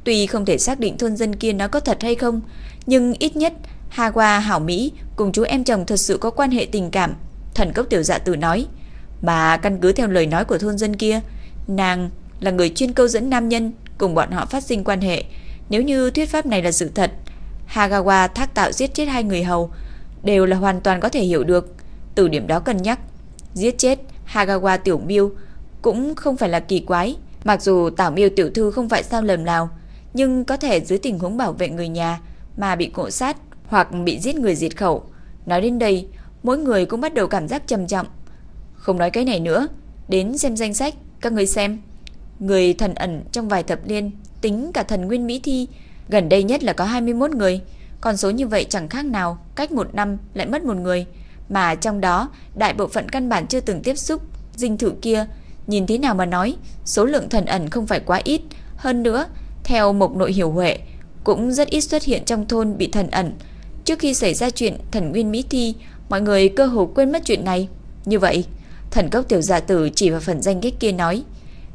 Tuy không thể xác định thôn dân kia nói có thật hay không, nhưng ít nhất Haga Hảo Mỹ cùng chú em chồng thật sự có quan hệ tình cảm. Thần cốc tiểu dạ tử nói, mà căn cứ theo lời nói của thôn dân kia, nàng là người chuyên câu dẫn nam nhân cùng bọn họ phát sinh quan hệ. Nếu như thuyết pháp này là sự thật, Hagawa thác tạo giết chết hai người hầu đều là hoàn toàn có thể hiểu được. Từ điểm đó cân nhắc, giết chết Hagawa tiểu miêu cũng không phải là kỳ quái. Mặc dù tảo miêu tiểu thư không phải sao lầm nào, nhưng có thể dưới tình huống bảo vệ người nhà mà bị cộ sát hoặc bị giết người diệt khẩu. Nói đến đây, mỗi người cũng bắt đầu cảm giác trầm trọng. Không nói cái này nữa, đến xem danh sách, các người xem. Người thần ẩn trong vài thập niên, tính cả thần nguyên Mỹ Thi, gần đây nhất là có 21 người. con số như vậy chẳng khác nào, cách một năm lại mất một người. Mà trong đó, đại bộ phận căn bản chưa từng tiếp xúc, dinh thự kia, nhìn thế nào mà nói, số lượng thần ẩn không phải quá ít. Hơn nữa, theo mộc nội hiểu huệ, cũng rất ít xuất hiện trong thôn bị thần ẩn. Trước khi xảy ra chuyện thần nguyên Mỹ Thi, mọi người cơ hồ quên mất chuyện này. Như vậy, thần cốc tiểu giả tử chỉ vào phần danh sách kia nói,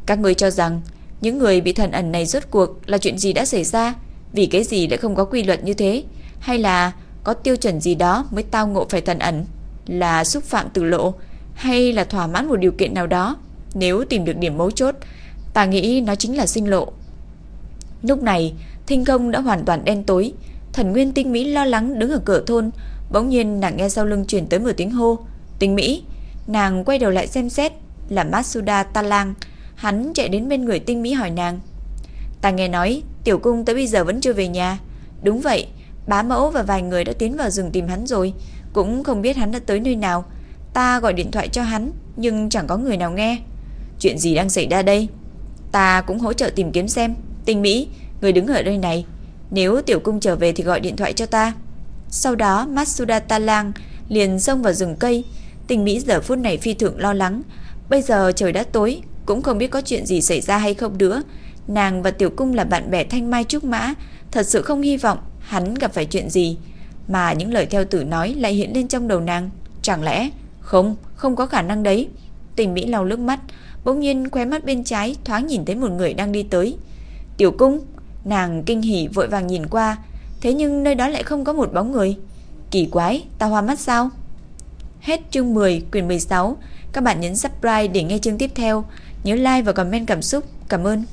các người cho rằng những người bị thần ẩn này rốt cuộc là chuyện gì đã xảy ra? Vì cái gì lại không có quy luật như thế? Hay là có tiêu chuẩn gì đó mới tao ngộ phải thần ẩn? Là xúc phạm từ lộ? Hay là thỏa mãn một điều kiện nào đó? Nếu tìm được điểm mấu chốt, ta nghĩ nó chính là sinh lộ. Lúc này, thinh công đã hoàn toàn đen tối. Thần Nguyên Tinh Mỹ lo lắng đứng ở cửa thôn. Bỗng nhiên nàng nghe sau lưng truyền tới một tiếng hô. Tinh Mỹ, nàng quay đầu lại xem xét là Matsuda Talang. Hắn chạy đến bên người tinh Mỹ hỏi nàng Ta nghe nói tiểu cung tới bây giờ vẫn chưa về nhà Đúng vậy Bá mẫu và vài người đã tiến vào rừng tìm hắn rồi cũng không biết hắn đã tới nơi nào. Ta gọi điện thoại cho hắn Nhưng chẳng có người nào nghe. Chuyện gì đang xảy ra đây? Ta cũng hỗ trợ tìm kiếm xem. Tình Mỹ, người đứng ở đây này Nếu tiểu cung trở về thì gọi điện thoại cho ta. Sau đó Matsuda Talang liền xông vào rừng cây. Tình Mỹ giờ phút này phi thường lo lắng. Bây giờ trời đã tối cũng không biết có chuyện gì xảy ra hay không nữa. Nàng và Tiểu Cung là bạn bè thanh mai trúc mã, thật sự không hy vọng hắn gặp phải chuyện gì. Mà những lời theo tử nói lại hiện lên trong đầu nàng. Chẳng lẽ? Không, không có khả năng đấy. Tình Mỹ lau nước mắt, bỗng nhiên khóe mắt bên trái thoáng nhìn thấy một người đang đi tới. Tiểu Cung, nàng kinh hỉ vội vàng nhìn qua, thế nhưng nơi đó lại không có một bóng người. Kỳ quái, ta hoa mắt sao? Hết chương 10, quyển 16. Các bạn nhấn subscribe để nghe chương tiếp theo. Nhớ like và comment cảm xúc. Cảm ơn.